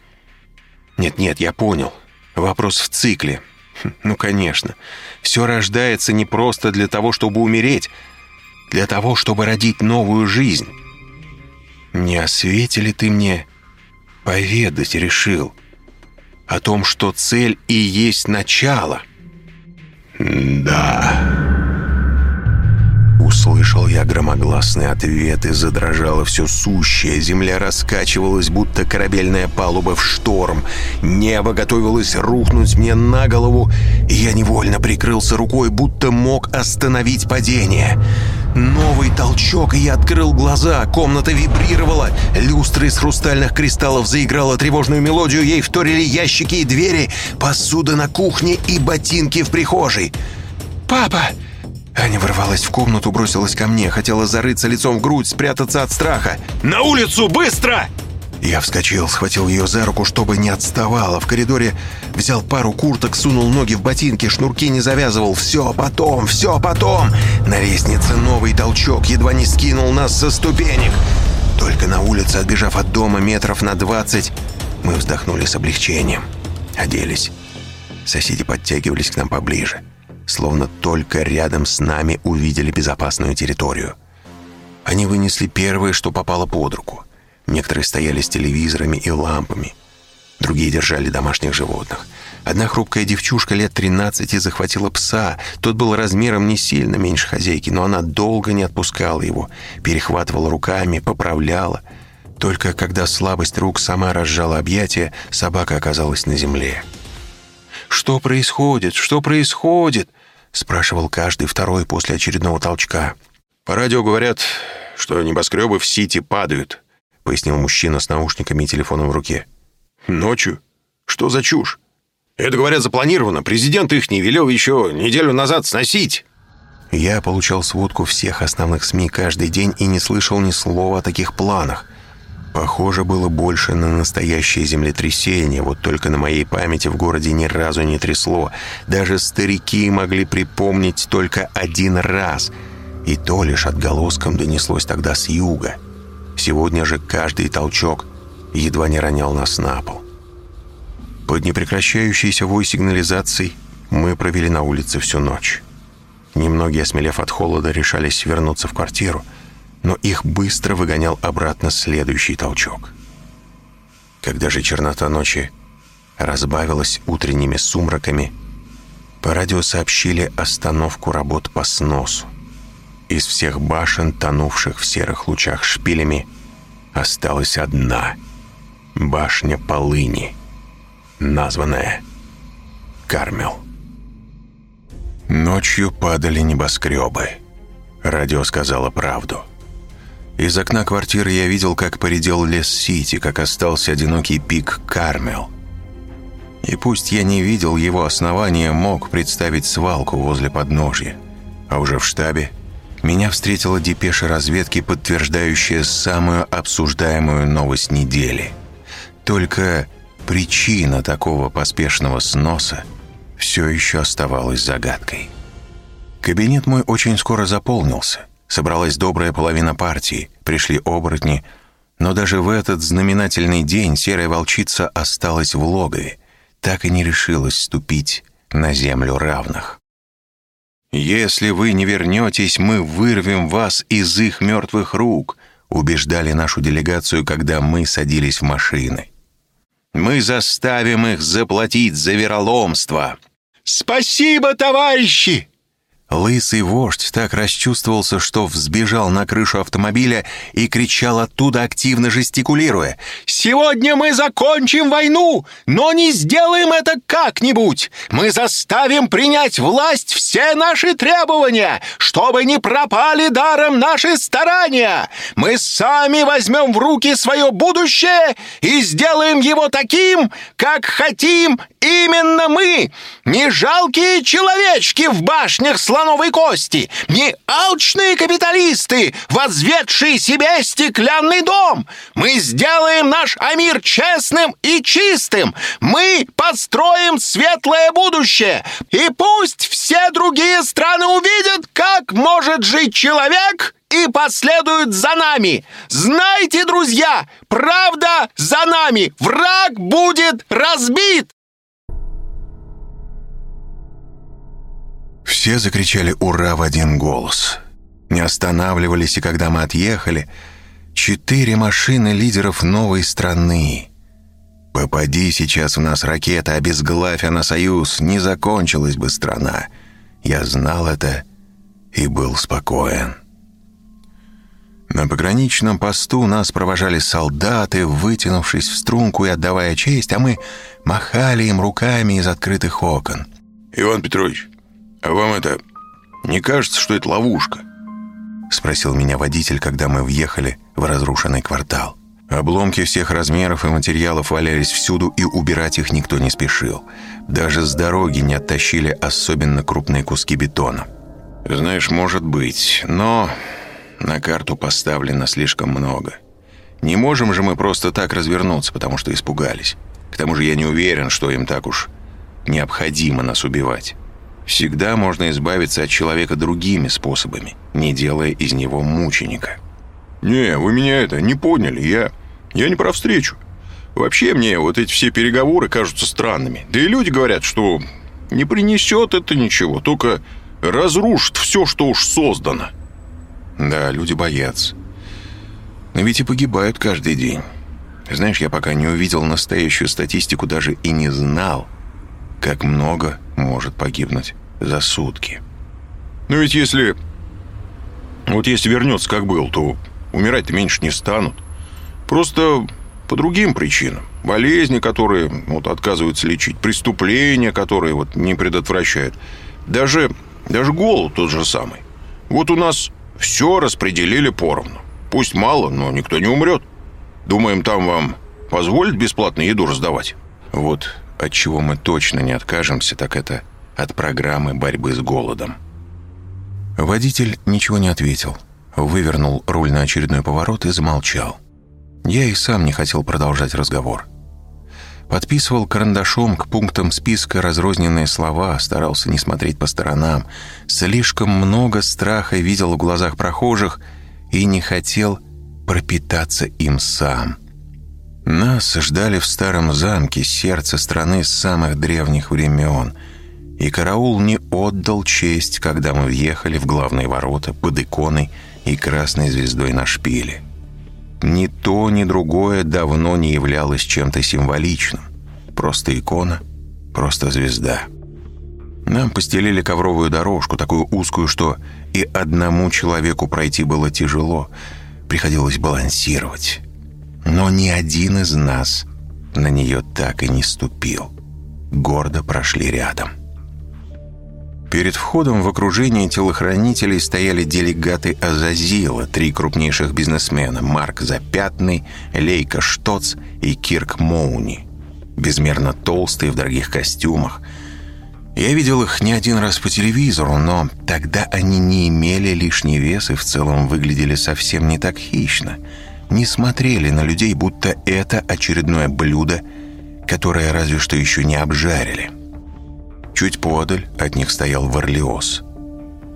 Speaker 1: Нет-нет, я понял. Вопрос в цикле. Хм, ну, конечно. Все рождается не просто для того, чтобы умереть, для того, чтобы родить новую жизнь. Не о свете ли ты мне поведать решил? О том, что цель и есть начало?
Speaker 2: Да.
Speaker 1: Услышал я громогласный ответ и задрожало все сущее. Земля раскачивалась, будто корабельная палуба в шторм. Небо готовилось рухнуть мне на голову, и я невольно прикрылся рукой, будто мог остановить падение. Новый толчок, и я открыл глаза. Комната вибрировала. Люстры из хрустальных кристаллов заиграла тревожную мелодию. Ей вторили ящики и двери, посуда на кухне и ботинки в прихожей. «Папа!» Аня ворвалась в комнату, бросилась ко мне, хотела зарыться лицом в грудь, спрятаться от страха.
Speaker 3: «На улицу, быстро!»
Speaker 1: Я вскочил, схватил ее за руку, чтобы не отставала. В коридоре взял пару курток, сунул ноги в ботинки, шнурки не завязывал. Все потом, все потом. На лестнице новый толчок едва не скинул нас со ступенек. Только на улице, отбежав от дома метров на двадцать, мы вздохнули с облегчением. Оделись. Соседи подтягивались к нам поближе словно только рядом с нами увидели безопасную территорию. Они вынесли первое, что попало под руку. Некоторые стояли с телевизорами и лампами. Другие держали домашних животных. Одна хрупкая девчушка лет 13 захватила пса. Тот был размером не сильно меньше хозяйки, но она долго не отпускала его, перехватывала руками, поправляла. Только когда слабость рук сама разжала объятия, собака оказалась на земле. «Что происходит? Что происходит?» — спрашивал каждый второй после очередного толчка. «По радио говорят, что небоскребы в Сити падают», — пояснил мужчина с наушниками и телефоном в руке. «Ночью? Что за чушь? Это, говорят, запланировано. Президент их не велел еще неделю назад сносить». Я получал сводку всех основных СМИ каждый день и не слышал ни слова о таких планах. Похоже, было больше на настоящее землетрясение, вот только на моей памяти в городе ни разу не трясло. Даже старики могли припомнить только один раз, и то лишь отголоском донеслось тогда с юга. Сегодня же каждый толчок едва не ронял нас на пол. Под непрекращающийся вой сигнализаций мы провели на улице всю ночь. Немногие, осмелев от холода, решались вернуться в квартиру – но их быстро выгонял обратно следующий толчок. Когда же чернота ночи разбавилась утренними сумраками, по радио сообщили остановку работ по сносу. Из всех башен, тонувших в серых лучах шпилями, осталась одна — башня полыни, названная Кармел. Ночью падали небоскребы. Радио сказала правду — из окна квартиры я видел, как поредел лес Сити, как остался одинокий пик Кармел. И пусть я не видел его основания, мог представить свалку возле подножья. А уже в штабе меня встретила депеша разведки, подтверждающая самую обсуждаемую новость недели. Только причина такого поспешного сноса все еще оставалась загадкой. Кабинет мой очень скоро заполнился – Собралась добрая половина партии, пришли оборотни, но даже в этот знаменательный день серая волчица осталась в логове, так и не решилась ступить на землю равных. «Если вы не вернетесь, мы вырвем вас из их мертвых рук», убеждали нашу делегацию, когда мы садились в машины. «Мы заставим их заплатить за вероломство».
Speaker 3: «Спасибо, товарищи!»
Speaker 1: Лысый вождь так расчувствовался, что взбежал на крышу автомобиля и кричал оттуда, активно жестикулируя.
Speaker 3: «Сегодня мы закончим войну, но не сделаем это как-нибудь. Мы заставим принять власть все наши требования, чтобы не пропали даром наши старания. Мы сами возьмем в руки свое будущее и сделаем его таким, как хотим именно мы. Не жалкие человечки в башнях славы, слоновой кости, не алчные капиталисты, возведшие себе стеклянный дом. Мы сделаем наш Амир честным и чистым. Мы построим светлое будущее. И пусть все другие страны увидят, как может жить человек и последуют за нами. Знайте, друзья, правда за нами. Враг будет разбит.
Speaker 1: Все закричали «Ура!» в один голос. Не останавливались, и когда мы отъехали, четыре машины лидеров новой страны. Попади сейчас в нас ракета, обезглавь на Союз, не закончилась бы страна. Я знал это и был спокоен. На пограничном посту нас провожали солдаты, вытянувшись в струнку и отдавая честь, а мы махали им руками из открытых окон.
Speaker 2: «Иван Петрович, а вам это не кажется, что это ловушка?»
Speaker 1: Спросил меня водитель, когда мы въехали в разрушенный квартал. Обломки всех размеров и материалов валялись всюду, и убирать их никто не спешил. Даже с дороги не оттащили особенно крупные куски бетона. Знаешь, может быть, но на карту поставлено слишком много. Не можем же мы просто так развернуться, потому что испугались. К тому же я не уверен, что им так уж необходимо нас убивать. Всегда можно избавиться от человека другими способами, не делая из него мученика.
Speaker 4: «Не, вы меня это не поняли. Я, я не про встречу. Вообще мне вот эти все переговоры кажутся странными. Да и люди говорят, что не принесет это ничего, только разрушит все, что уж создано».
Speaker 1: Да, люди боятся. Но ведь и погибают каждый день. Знаешь, я пока не увидел настоящую статистику, даже и не знал, как много может погибнуть за сутки.
Speaker 4: Но ведь если... Вот если вернется как был, то умирать-то меньше не станут. Просто по другим причинам. Болезни, которые вот, отказываются лечить, преступления, которые вот, не предотвращают. Даже, даже голод тот же самый. Вот у нас все распределили поровну. Пусть мало, но никто не умрет. Думаем, там вам позволят бесплатно еду раздавать?
Speaker 1: Вот от чего мы точно не откажемся, так это от программы борьбы с голодом. Водитель ничего не ответил, вывернул руль на очередной поворот и замолчал. Я и сам не хотел продолжать разговор. Подписывал карандашом к пунктам списка разрозненные слова, старался не смотреть по сторонам. Слишком много страха видел в глазах прохожих и не хотел пропитаться им сам. Нас ждали в старом замке, сердце страны с самых древних времен. И караул не отдал честь, когда мы въехали в главные ворота под иконой и красной звездой на шпиле. Ни то, ни другое давно не являлось чем-то символичным. Просто икона, просто звезда. Нам постелили ковровую дорожку, такую узкую, что и одному человеку пройти было тяжело. Приходилось балансировать но ни один из нас на нее так и не ступил. Гордо прошли рядом. Перед входом в окружение телохранителей стояли делегаты Азазила, три крупнейших бизнесмена – Марк Запятный, Лейка Штоц и Кирк Моуни. Безмерно толстые в дорогих костюмах. Я видел их не один раз по телевизору, но тогда они не имели лишний вес и в целом выглядели совсем не так хищно – не смотрели на людей, будто это очередное блюдо, которое разве что еще не обжарили. Чуть подаль от них стоял Варлиоз.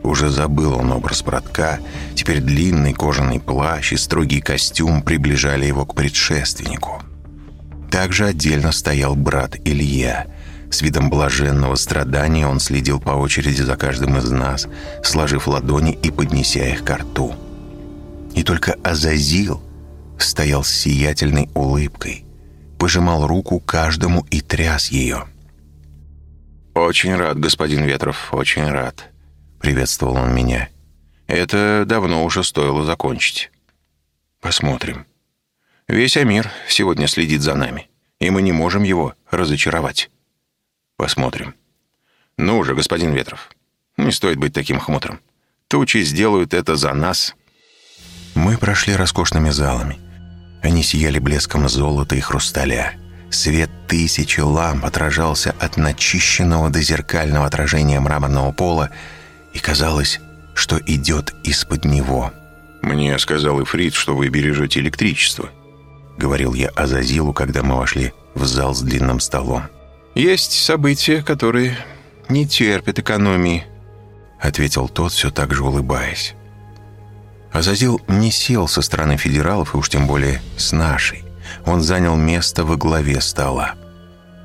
Speaker 1: Уже забыл он образ братка, теперь длинный кожаный плащ и строгий костюм приближали его к предшественнику. Также отдельно стоял брат Илья. С видом блаженного страдания он следил по очереди за каждым из нас, сложив ладони и поднеся их к рту. И только Азазил стоял с сиятельной улыбкой, пожимал руку каждому и тряс ее. «Очень рад, господин Ветров, очень рад», — приветствовал он меня. «Это давно уже стоило закончить. Посмотрим. Весь Амир сегодня следит за нами, и мы не можем его разочаровать. Посмотрим. Ну же, господин Ветров, не стоит быть таким хмутрым. Тучи сделают это за нас». Мы прошли роскошными залами — они сияли блеском золота и хрусталя. Свет тысячи ламп отражался от начищенного до зеркального отражения мраморного пола, и казалось, что идет из-под него.
Speaker 4: «Мне сказал Ифрит, что вы бережете электричество», —
Speaker 1: говорил я Азазилу, когда мы вошли в зал с длинным столом.
Speaker 4: «Есть события, которые не терпят экономии», —
Speaker 1: ответил тот, все так же улыбаясь. Азазил не сел со стороны федералов, и уж тем более с нашей. Он занял место во главе стола.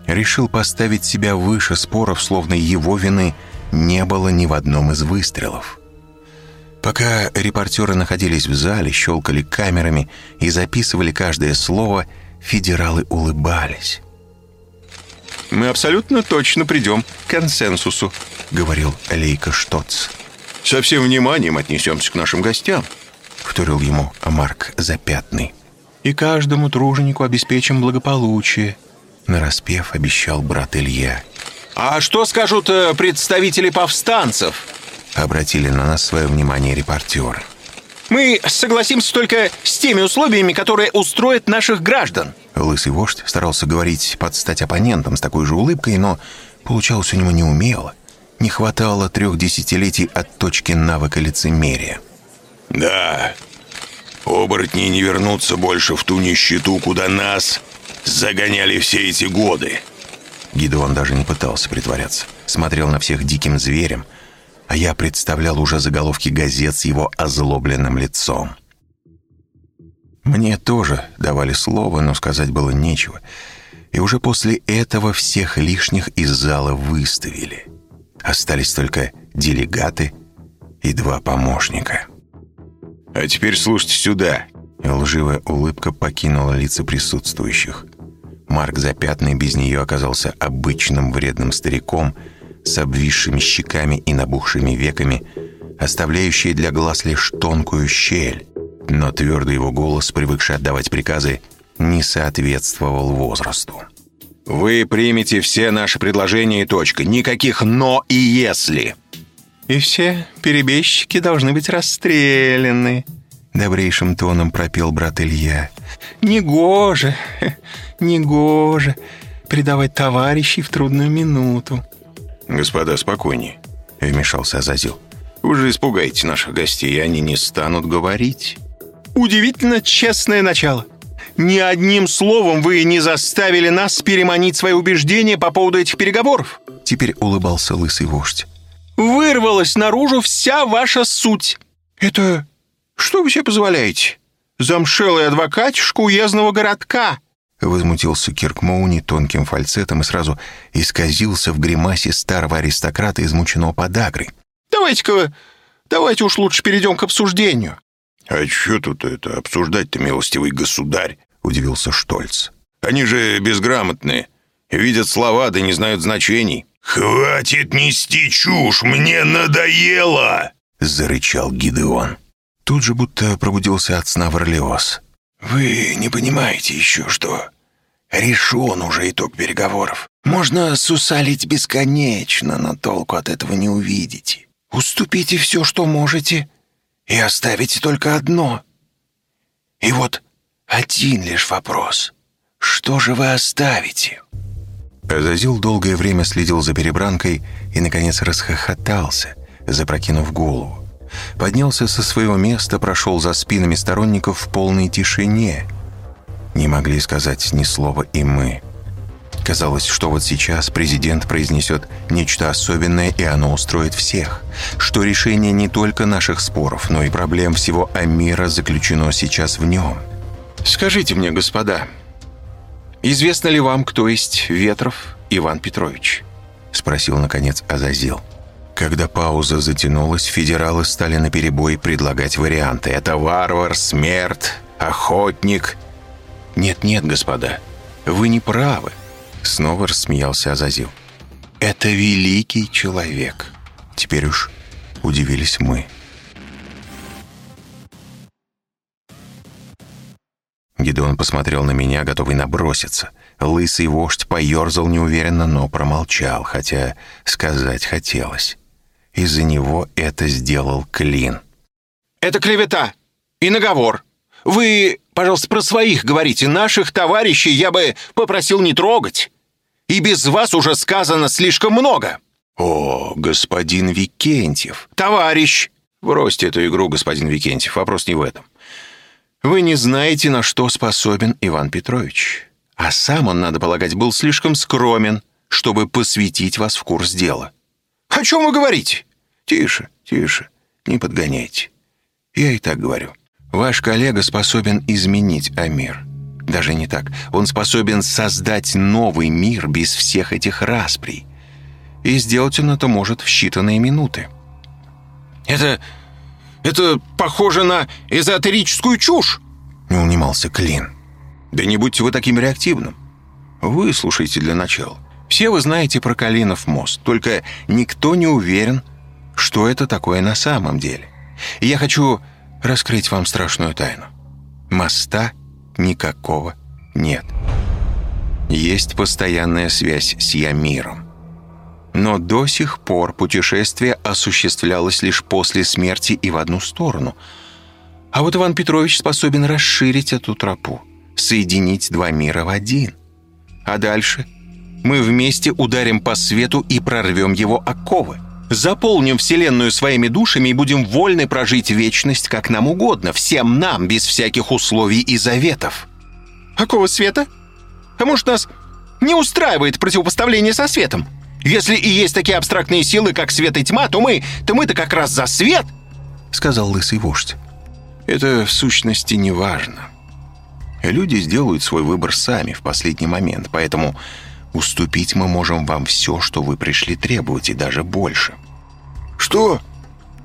Speaker 1: Решил поставить себя выше споров, словно его вины не было ни в одном из выстрелов. Пока репортеры находились в зале, щелкали камерами и записывали каждое слово, федералы улыбались.
Speaker 4: «Мы абсолютно точно придем к консенсусу», — говорил Лейка Штоц. «Со всем вниманием отнесемся к нашим гостям», —
Speaker 1: вторил ему Марк Запятный.
Speaker 4: «И каждому труженику обеспечим благополучие», —
Speaker 1: нараспев обещал брат Илья.
Speaker 3: «А что скажут э, представители повстанцев?»
Speaker 1: Обратили на нас свое внимание репортеры.
Speaker 3: «Мы согласимся только с теми условиями, которые устроят наших граждан».
Speaker 1: Лысый вождь старался говорить под стать оппонентам с такой же улыбкой, но получалось у него неумело. Не хватало трех десятилетий от точки навыка лицемерия.
Speaker 2: «Да, оборотни не вернутся больше в ту нищету, куда нас загоняли все эти годы».
Speaker 1: Гидеон даже не пытался притворяться. Смотрел на всех диким зверем, а я представлял уже заголовки газет с его озлобленным лицом. Мне тоже давали слово, но сказать было нечего. И уже после этого всех лишних из зала выставили. Остались только делегаты и два помощника.
Speaker 2: «А теперь слушайте сюда!»
Speaker 1: Лживая улыбка покинула лица присутствующих. Марк Запятный без нее оказался обычным вредным стариком с обвисшими щеками и набухшими веками, оставляющие для глаз лишь тонкую щель. Но твердый его голос, привыкший отдавать приказы, не соответствовал возрасту.
Speaker 3: «Вы примете все наши предложения и точка. Никаких «но» и «если».
Speaker 4: «И все перебежчики должны быть расстреляны», —
Speaker 1: добрейшим тоном пропел брат Илья.
Speaker 4: «Негоже, (laughs) негоже предавать товарищей в трудную минуту».
Speaker 2: «Господа, спокойнее», — вмешался Азазил. «Вы же испугаете наших гостей, и они не станут говорить».
Speaker 4: «Удивительно честное начало. Ни одним словом вы не заставили нас переманить свои убеждения по поводу этих переговоров».
Speaker 1: Теперь улыбался лысый вождь.
Speaker 4: «Вырвалась наружу вся ваша суть». «Это что вы себе позволяете? Замшелый адвокатишка уездного городка!»
Speaker 1: Возмутился Кирк Моуни тонким фальцетом и сразу исказился в гримасе старого аристократа, измученного подагрой.
Speaker 4: «Давайте-ка, давайте уж лучше перейдем к обсуждению».
Speaker 2: «А что тут это обсуждать-то, милостивый государь?»
Speaker 1: — удивился Штольц.
Speaker 2: «Они же безграмотные, видят слова, да не знают значений». «Хватит нести чушь, мне надоело!» — зарычал Гидеон.
Speaker 1: Тут же будто пробудился от сна Варлиос.
Speaker 2: «Вы не понимаете еще, что решен уже итог переговоров. Можно сусалить бесконечно, но толку от этого не увидите. Уступите все, что можете, и оставите только одно. И вот один лишь вопрос. Что же вы оставите?»
Speaker 1: Азазил долгое время следил за перебранкой и, наконец, расхохотался, запрокинув голову поднялся со своего места, прошел за спинами сторонников в полной тишине. Не могли сказать ни слова и мы. Казалось, что вот сейчас президент произнесет нечто особенное, и оно устроит всех. Что решение не только наших споров, но и проблем всего Амира заключено сейчас в нем.
Speaker 3: «Скажите мне, господа, известно ли вам, кто есть Ветров Иван Петрович?»
Speaker 1: Спросил, наконец, Азазил. Когда пауза затянулась, федералы стали наперебой предлагать варианты. Это варвар, смерть, охотник. Нет-нет, господа, вы не правы. Снова рассмеялся Азазил. Это великий человек. Теперь уж удивились мы. Гидеон посмотрел на меня, готовый наброситься. Лысый вождь поерзал неуверенно, но промолчал, хотя сказать хотелось. Из-за него это сделал Клин.
Speaker 3: «Это клевета и наговор. Вы, пожалуйста, про своих говорите. Наших товарищей я бы попросил не трогать. И без вас уже сказано слишком много».
Speaker 1: «О, господин Викентьев! Товарищ!» «Бросьте эту игру, господин Викентьев, вопрос не в этом. Вы не знаете, на что способен Иван Петрович. А сам он, надо полагать, был слишком скромен, чтобы посвятить вас в курс дела. О чем вы говорите? Тише, тише, не подгоняйте. Я и так говорю. Ваш коллега способен изменить Амир. Даже не так. Он способен создать новый мир без всех этих расприй. И сделать он это может в считанные минуты.
Speaker 3: Это... это похоже на эзотерическую чушь!»
Speaker 1: Не унимался Клин. «Да не будьте вы таким реактивным. Выслушайте для начала. Все вы знаете про Калинов мост, только никто не уверен, что это такое на самом деле. И я хочу раскрыть вам страшную тайну. Моста никакого нет. Есть постоянная связь с Ямиром. Но до сих пор путешествие осуществлялось лишь после смерти и в одну сторону. А вот Иван Петрович способен расширить эту тропу, соединить два мира в один. А дальше мы вместе ударим по свету и прорвем его оковы. Заполним Вселенную своими душами и будем вольны прожить вечность, как нам угодно, всем нам, без всяких условий и заветов.
Speaker 3: Какого света? А может, нас не устраивает противопоставление со светом? Если и есть такие абстрактные силы, как свет и тьма, то мы, то мы-то как раз за свет, сказал лысый вождь.
Speaker 1: Это в сущности не важно. Люди сделают свой выбор сами в последний момент, поэтому уступить мы можем вам все, что вы пришли требовать, и даже больше.
Speaker 2: Что?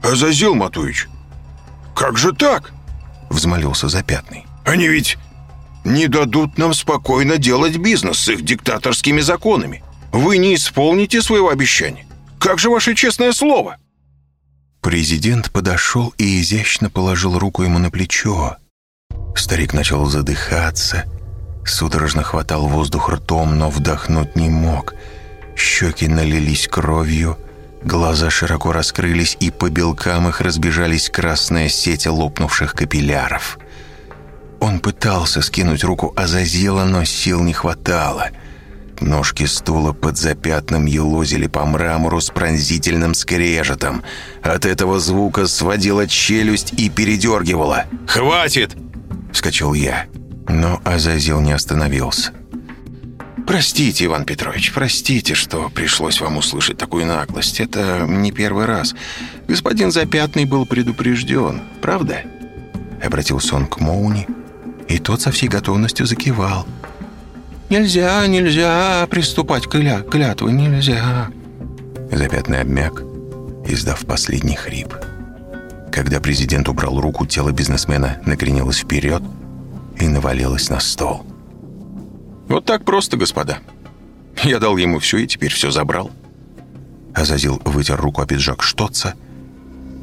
Speaker 2: Азазил Матуич? Как же так?
Speaker 1: Взмолился Запятный.
Speaker 2: Они ведь не дадут нам спокойно делать бизнес с их диктаторскими законами. Вы не исполните своего обещания. Как же ваше честное слово?»
Speaker 1: Президент подошел и изящно положил руку ему на плечо. Старик начал задыхаться, судорожно хватал воздух ртом, но вдохнуть не мог. Щеки налились кровью, глаза широко раскрылись, и по белкам их разбежались красная сеть лопнувших капилляров. Он пытался скинуть руку Азазила, но сил не хватало — Ножки стула под запятным елозили по мрамору с пронзительным скрежетом. От этого звука сводила челюсть и передергивала.
Speaker 3: «Хватит!»
Speaker 1: — вскочил я. Но Азазил не остановился. «Простите, Иван Петрович, простите, что пришлось вам услышать такую наглость. Это не первый раз. Господин Запятный был предупрежден, правда?» Обратился он к Моуни, и тот со всей готовностью закивал. «Нельзя, нельзя приступать к кля клятвы, нельзя!» Запятный обмяк, издав последний хрип. Когда президент убрал руку, тело бизнесмена накренилось вперед и навалилось на стол. «Вот так просто, господа. Я дал ему все и теперь все забрал». Азазил вытер руку о пиджак Штоца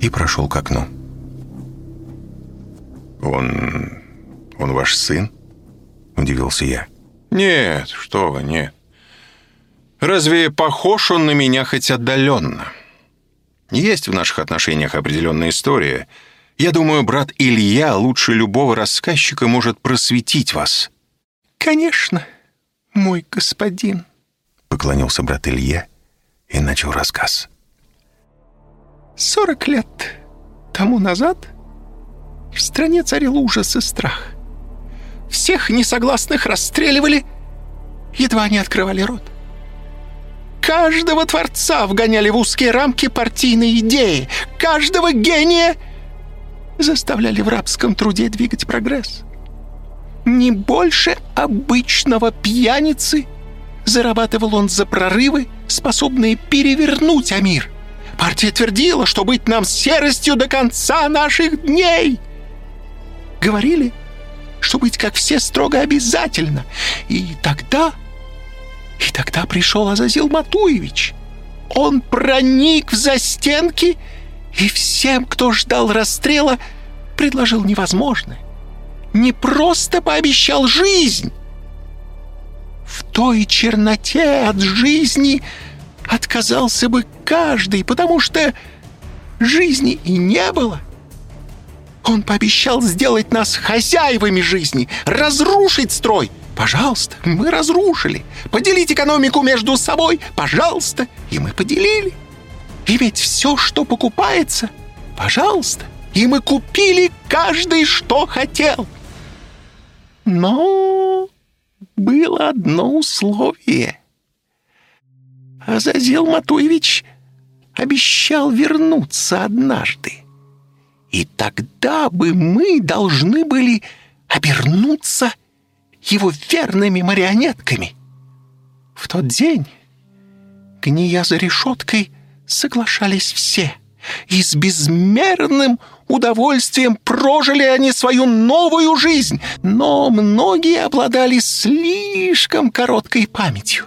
Speaker 1: и прошел к окну. «Он... он ваш сын?» – удивился я.
Speaker 3: «Нет, что вы, нет. Разве похож он на меня хоть отдаленно? Есть в наших отношениях определенная история. Я думаю, брат Илья лучше любого рассказчика может просветить вас».
Speaker 5: «Конечно, мой господин», —
Speaker 1: поклонился брат Илья и начал рассказ.
Speaker 5: «Сорок лет тому назад в стране царил ужас и страх. Всех несогласных расстреливали, едва не открывали рот. Каждого творца вгоняли в узкие рамки партийной идеи. Каждого гения заставляли в рабском труде двигать прогресс. Не больше обычного пьяницы зарабатывал он за прорывы, способные перевернуть Амир. Партия твердила, что быть нам серостью до конца наших дней. Говорили, что быть как все строго обязательно. И тогда... И тогда пришел Азазил Матуевич. Он проник в застенки и всем, кто ждал расстрела, предложил невозможное. Не просто пообещал жизнь. В той черноте от жизни отказался бы каждый, потому что жизни и не было. Он пообещал сделать нас хозяевами жизни, разрушить строй, Пожалуйста, мы разрушили. Поделить экономику между собой, пожалуйста. И мы поделили. И ведь все, что покупается, пожалуйста. И мы купили каждый, что хотел. Но было одно условие. Азазил Матуевич обещал вернуться однажды. И тогда бы мы должны были обернуться его верными марионетками. В тот день, гния за решеткой, соглашались все, и с безмерным удовольствием прожили они свою новую жизнь, но многие обладали слишком короткой памятью.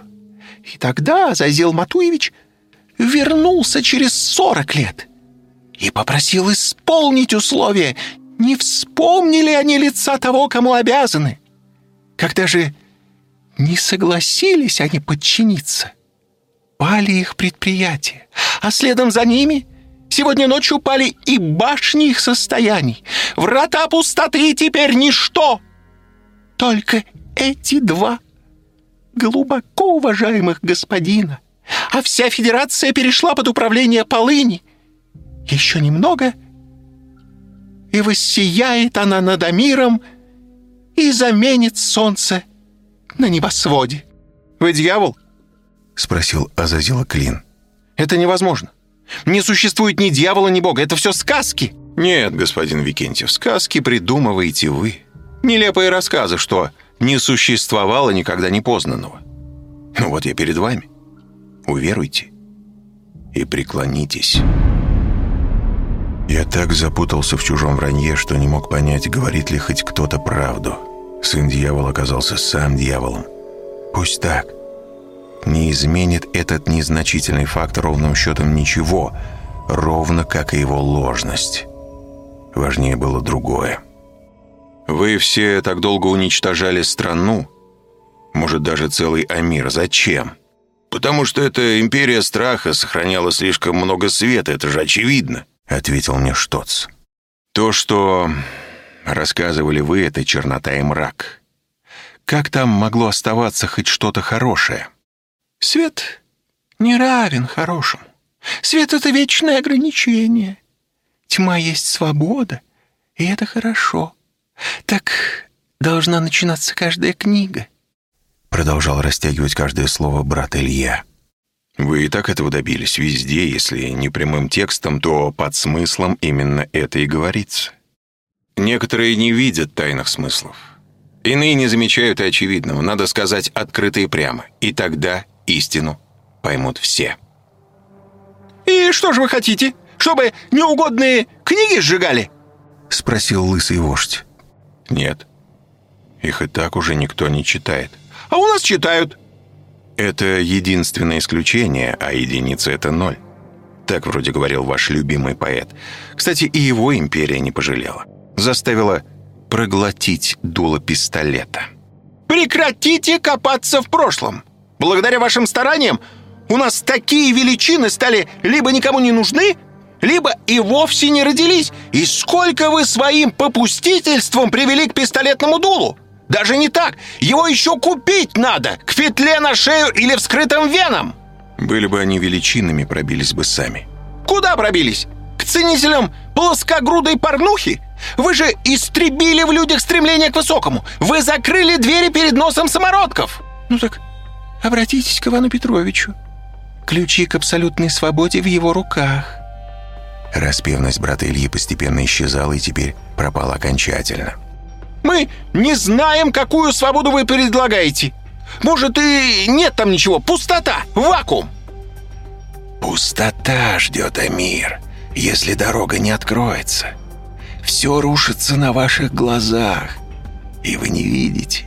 Speaker 5: И тогда Зазил Матуевич вернулся через сорок лет и попросил исполнить условия. Не вспомнили они лица того, кому обязаны. Когда же не согласились они подчиниться, пали их предприятия, а следом за ними сегодня ночью пали и башни их состояний. Врата пустоты теперь ничто. Только эти два глубоко уважаемых господина, а вся федерация перешла под управление полыни. Еще немного, и воссияет она над Амиром, и заменит солнце на небосводе.
Speaker 3: Вы дьявол?
Speaker 1: Спросил Азазила Клин.
Speaker 3: Это невозможно. Не существует ни дьявола, ни бога. Это все сказки.
Speaker 1: Нет, господин Викентьев, сказки придумываете вы.
Speaker 3: Нелепые рассказы, что не существовало никогда непознанного.
Speaker 1: Ну вот я перед вами. Уверуйте и преклонитесь. Я так запутался в чужом вранье, что не мог понять, говорит ли хоть кто-то правду. Сын дьявола оказался сам дьяволом. Пусть так. Не изменит этот незначительный факт ровным счетом ничего, ровно как и его ложность. Важнее было другое.
Speaker 3: Вы все так долго уничтожали страну, может, даже целый Амир. Зачем?
Speaker 1: Потому что эта империя страха сохраняла слишком много света, это же очевидно, ответил мне Штоц.
Speaker 3: То, что Рассказывали вы, это чернота и мрак. Как там могло оставаться хоть что-то хорошее?
Speaker 5: Свет не равен хорошему. Свет — это вечное ограничение. Тьма есть свобода, и это хорошо. Так должна начинаться каждая книга.
Speaker 1: Продолжал растягивать каждое слово брат Илья.
Speaker 3: Вы и так этого добились везде, если не прямым текстом, то под смыслом именно это и говорится. Некоторые не видят тайных смыслов. Иные не замечают и очевидного, надо сказать открыто и прямо. И тогда истину поймут все.
Speaker 5: «И что же вы хотите? Чтобы неугодные книги сжигали?»
Speaker 1: Спросил лысый вождь.
Speaker 3: «Нет, их и так уже никто не читает».
Speaker 5: «А у нас читают».
Speaker 3: «Это единственное исключение, а единица — это ноль». Так вроде говорил ваш любимый поэт. Кстати, и его империя не пожалела заставила проглотить дуло пистолета.
Speaker 5: «Прекратите копаться в прошлом! Благодаря вашим стараниям у нас такие величины стали либо никому не нужны, либо и вовсе не родились. И сколько вы своим попустительством привели к пистолетному дулу? Даже не так. Его еще купить надо. К петле на шею или вскрытым венам.
Speaker 3: Были бы они величинами, пробились бы сами.
Speaker 5: Куда пробились? К ценителям плоскогрудой порнухи? Вы же истребили в людях стремление к высокому. Вы закрыли двери перед носом самородков. Ну так обратитесь к Ивану Петровичу. Ключи к абсолютной свободе в его руках.
Speaker 1: Распевность брата Ильи постепенно исчезала и теперь пропала окончательно.
Speaker 5: «Мы не знаем, какую свободу вы предлагаете. Может, и нет там ничего. Пустота, вакуум».
Speaker 2: «Пустота ждет Амир, если дорога не откроется. Все рушится на ваших глазах, и вы не видите»,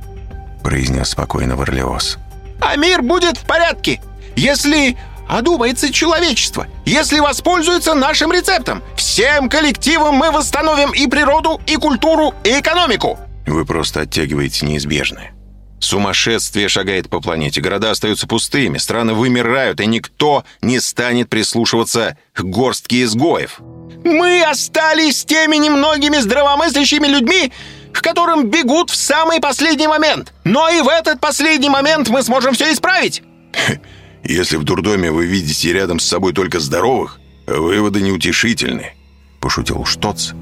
Speaker 2: —
Speaker 1: произнес спокойно Варлеос.
Speaker 5: «А мир будет в порядке, если одумается человечество, если воспользуется нашим рецептом. Всем коллективам мы восстановим и природу, и культуру, и экономику».
Speaker 3: Вы просто оттягиваете неизбежное. Сумасшествие шагает по планете, города остаются пустыми, страны вымирают, и никто не станет прислушиваться к горстке изгоев.
Speaker 5: Мы остались теми немногими здравомыслящими людьми,
Speaker 3: к которым бегут в самый последний момент. Но и в этот последний момент мы сможем все исправить. (laughs)
Speaker 2: Если в дурдоме вы видите рядом с собой только здоровых, выводы неутешительны.
Speaker 1: Пошутил Штоц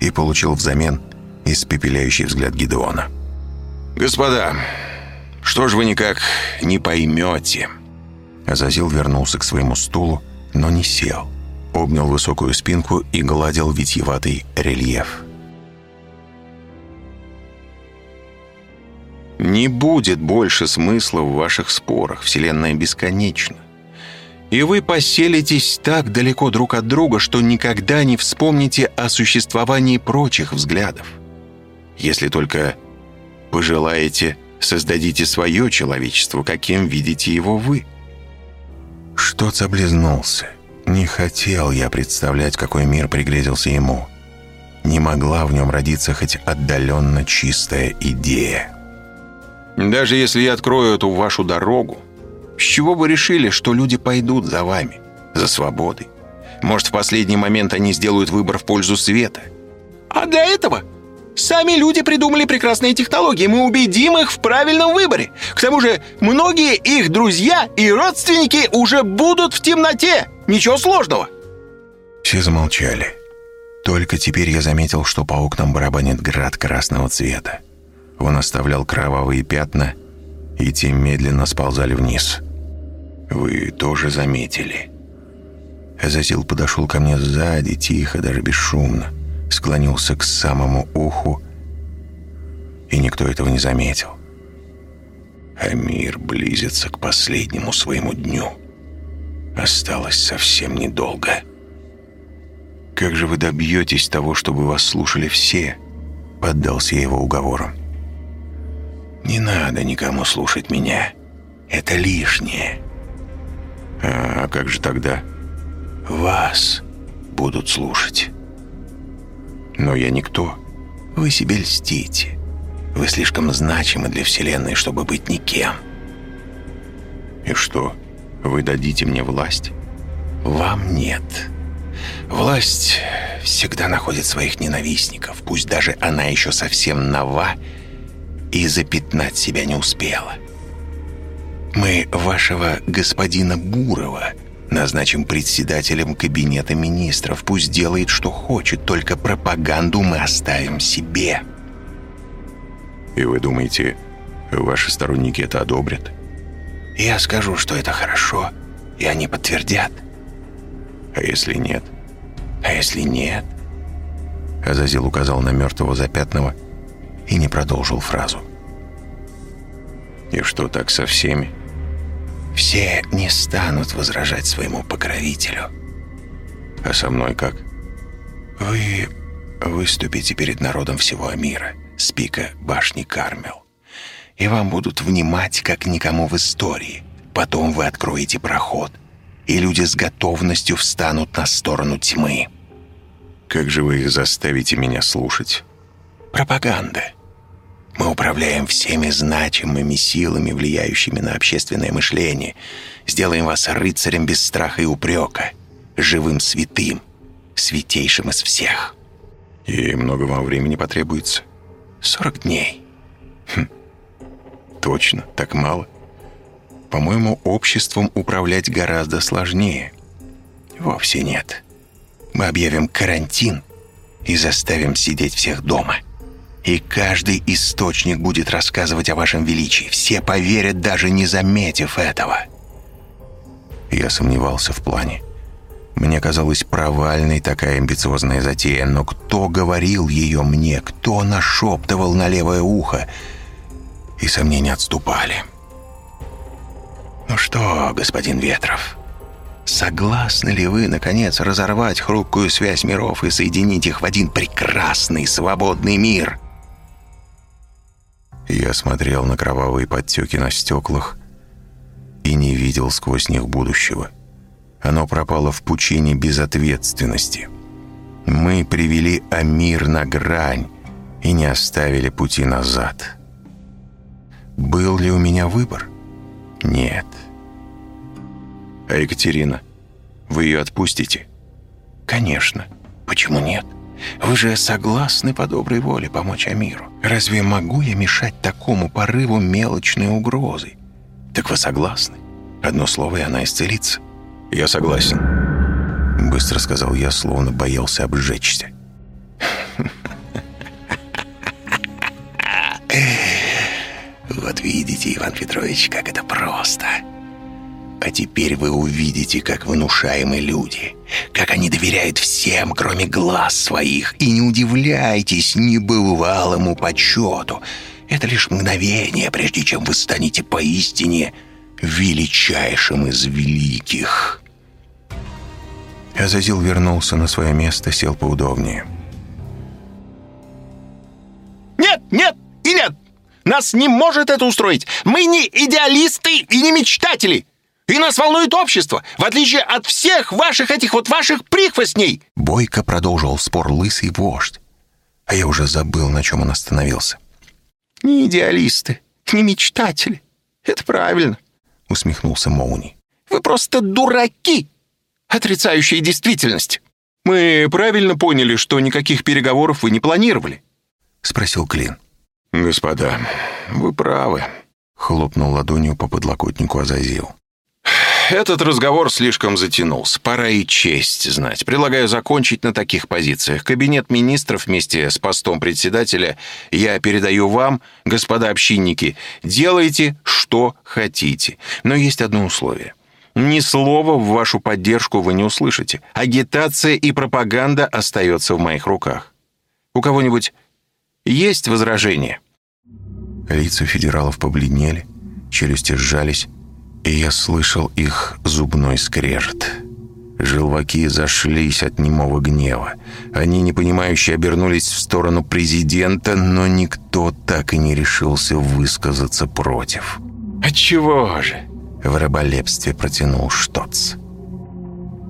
Speaker 1: и получил взамен испепеляющий взгляд Гидеона.
Speaker 2: «Господа, что ж вы никак не поймете?»
Speaker 1: Азазил вернулся к своему стулу, но не сел. Обнял высокую спинку и гладил витьеватый рельеф.
Speaker 4: Не будет больше смысла в ваших спорах, Вселенная бесконечна. И вы поселитесь так далеко друг от друга, что никогда не вспомните о существовании прочих взглядов. Если только пожелаете, создадите свое человечество, каким видите его вы.
Speaker 1: Что облизнулся. Не хотел я представлять, какой мир пригляделся ему. Не могла в нем родиться хоть отдаленно чистая идея.
Speaker 4: Даже если я открою эту вашу дорогу, с чего вы решили, что люди пойдут за вами, за свободой? Может, в последний момент они сделают выбор в пользу света?
Speaker 3: А для этого сами люди придумали прекрасные технологии. Мы убедим их в правильном выборе. К тому же, многие их друзья и родственники уже будут в темноте. Ничего сложного.
Speaker 1: Все замолчали. Только теперь я заметил, что по окнам барабанит град красного цвета. Он оставлял кровавые пятна, и те медленно сползали вниз. Вы тоже заметили. Азазил подошел ко мне сзади, тихо, даже бесшумно, склонился к самому уху, и никто этого не заметил. А мир близится к последнему своему дню. Осталось совсем недолго. «Как же вы добьетесь того, чтобы вас слушали все?» Поддался я его уговорам. «Не надо никому слушать меня. Это лишнее.
Speaker 4: А как же тогда?
Speaker 1: Вас будут слушать.
Speaker 4: Но я никто.
Speaker 1: Вы себе льстите. Вы слишком значимы для Вселенной, чтобы быть никем.
Speaker 4: И что, вы дадите мне власть?
Speaker 1: Вам нет. Власть всегда находит своих ненавистников, пусть даже она еще совсем нова и запятнать себя не успела. Мы вашего господина Бурова назначим председателем кабинета министров. Пусть делает, что хочет, только пропаганду мы оставим себе.
Speaker 4: И вы думаете, ваши сторонники это одобрят?
Speaker 1: Я скажу, что это хорошо, и они подтвердят.
Speaker 4: А если нет?
Speaker 1: А если нет? Азазил указал на мертвого запятного и не продолжил фразу.
Speaker 4: И что так со всеми?
Speaker 1: Все не станут возражать своему покровителю.
Speaker 4: А со мной как?
Speaker 1: Вы выступите перед народом всего мира с пика башни Кармел. И вам будут внимать, как никому в истории. Потом вы откроете проход, и люди с готовностью встанут на сторону тьмы.
Speaker 4: Как же вы их заставите меня слушать?
Speaker 1: Пропаганда. Мы управляем всеми значимыми силами, влияющими на общественное мышление. Сделаем вас рыцарем без страха и упрека, живым святым, святейшим из всех.
Speaker 4: И много вам времени потребуется?
Speaker 1: Сорок дней.
Speaker 4: Хм. Точно, так мало. По-моему, обществом управлять гораздо сложнее.
Speaker 1: Вовсе нет. Мы объявим карантин и заставим сидеть всех дома. И каждый источник будет рассказывать о вашем величии. Все поверят, даже не заметив этого.
Speaker 4: Я сомневался в плане. Мне казалась провальной такая амбициозная затея, но кто говорил ее мне, кто нашептывал на левое ухо? И сомнения отступали.
Speaker 1: «Ну что, господин Ветров, согласны ли вы, наконец, разорвать хрупкую связь миров и соединить их в один прекрасный свободный мир?»
Speaker 4: Я смотрел на кровавые подтеки на стеклах и не видел сквозь них будущего. Оно пропало в пучине безответственности. Мы привели Амир на грань и не оставили пути назад. Был ли у меня выбор? Нет. А Екатерина, вы ее отпустите?
Speaker 1: Конечно. Почему нет? Вы же согласны по доброй воле помочь Амиру. Разве могу я мешать такому порыву мелочной угрозы? Так вы согласны? Одно слово, и она исцелится.
Speaker 4: Я согласен. Быстро сказал я, словно боялся обжечься. (laughs)
Speaker 2: Вот видите, Иван Петрович, как это просто. А теперь вы увидите, как внушаемы люди, как они доверяют всем, кроме глаз своих, и не удивляйтесь небывалому почету. Это лишь мгновение, прежде чем вы станете поистине величайшим из великих.
Speaker 1: Азазил вернулся на свое место, сел поудобнее.
Speaker 3: «Нет, нет и нет! Нас не может это устроить! Мы не идеалисты и не мечтатели! И нас волнует общество, в отличие от всех ваших этих вот ваших прихвостней!»
Speaker 1: Бойко продолжил спор лысый вождь, а я уже забыл, на чем он остановился.
Speaker 5: «Не идеалисты, не мечтатели. Это правильно», —
Speaker 1: усмехнулся Моуни.
Speaker 5: «Вы просто дураки, отрицающие действительность».
Speaker 3: «Мы правильно поняли, что никаких переговоров вы не планировали?»
Speaker 1: — спросил Клин.
Speaker 4: «Господа, вы правы», — хлопнул ладонью по подлокотнику Азазил. Этот разговор слишком затянулся. Пора и честь знать. Предлагаю закончить на таких позициях. Кабинет министров вместе с постом председателя я передаю вам, господа общинники. Делайте, что хотите. Но есть одно условие. Ни слова в вашу поддержку вы не услышите. Агитация и пропаганда остается в моих руках. У кого-нибудь есть возражения?»
Speaker 1: Лица федералов побледнели, челюсти сжались, и я слышал их зубной скрежет. Желваки зашлись от немого гнева. Они, непонимающе, обернулись в сторону президента, но никто так и не решился высказаться против.
Speaker 3: «Отчего же?»
Speaker 1: — в раболепстве протянул Штоц.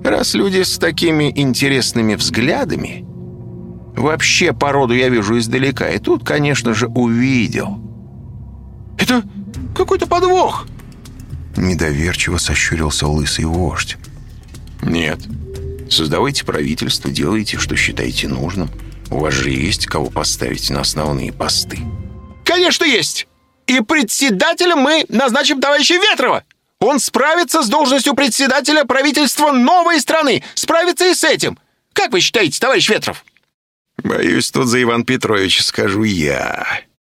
Speaker 3: «Раз люди с такими интересными взглядами...» Вообще породу я вижу издалека, и тут, конечно же, увидел. «Это какой-то подвох!»
Speaker 1: Недоверчиво сощурился лысый вождь.
Speaker 4: «Нет. Создавайте правительство, делайте, что считаете нужным. У вас же есть кого поставить на основные посты».
Speaker 3: «Конечно есть! И председателем мы назначим товарища Ветрова! Он справится с должностью председателя правительства новой страны! Справится и с этим! Как вы считаете, товарищ Ветров?»
Speaker 4: «Боюсь, тут за Иван Петрович скажу я».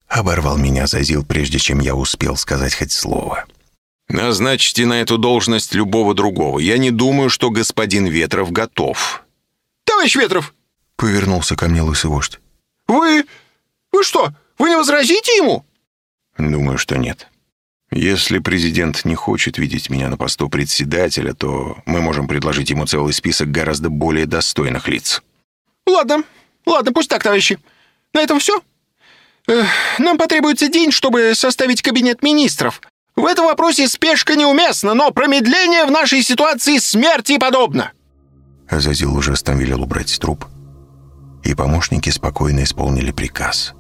Speaker 1: Оборвал меня Зазил, прежде чем я успел сказать хоть слово.
Speaker 4: Назначьте на эту должность любого другого. Я не думаю, что господин Ветров готов.
Speaker 3: Товарищ Ветров!
Speaker 1: Повернулся ко мне лысый вождь.
Speaker 3: Вы... Вы что, вы не возразите ему?
Speaker 4: Думаю, что нет. Если президент не хочет видеть меня на посту председателя, то мы можем предложить ему целый список гораздо более достойных лиц.
Speaker 3: Ладно, ладно, пусть так, товарищи. На этом все? Нам потребуется день, чтобы составить кабинет министров. В этом вопросе спешка неуместна, но промедление в нашей ситуации смерти подобно.
Speaker 1: Азазил жестом велел убрать труп, и помощники спокойно исполнили приказ.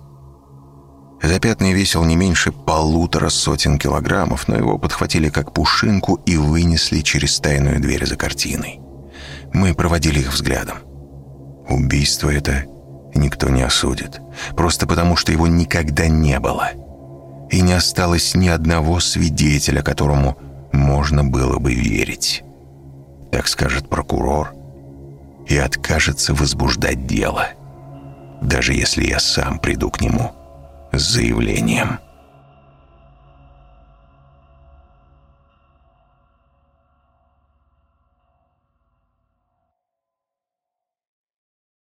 Speaker 1: Запятный весил не меньше полутора сотен килограммов, но его подхватили как пушинку и вынесли через тайную дверь за картиной. Мы проводили их взглядом. Убийство это никто не осудит, просто потому что его никогда не было — и не осталось ни одного свидетеля, которому можно было бы верить. Так скажет прокурор и откажется возбуждать дело, даже если я сам приду к нему с заявлением.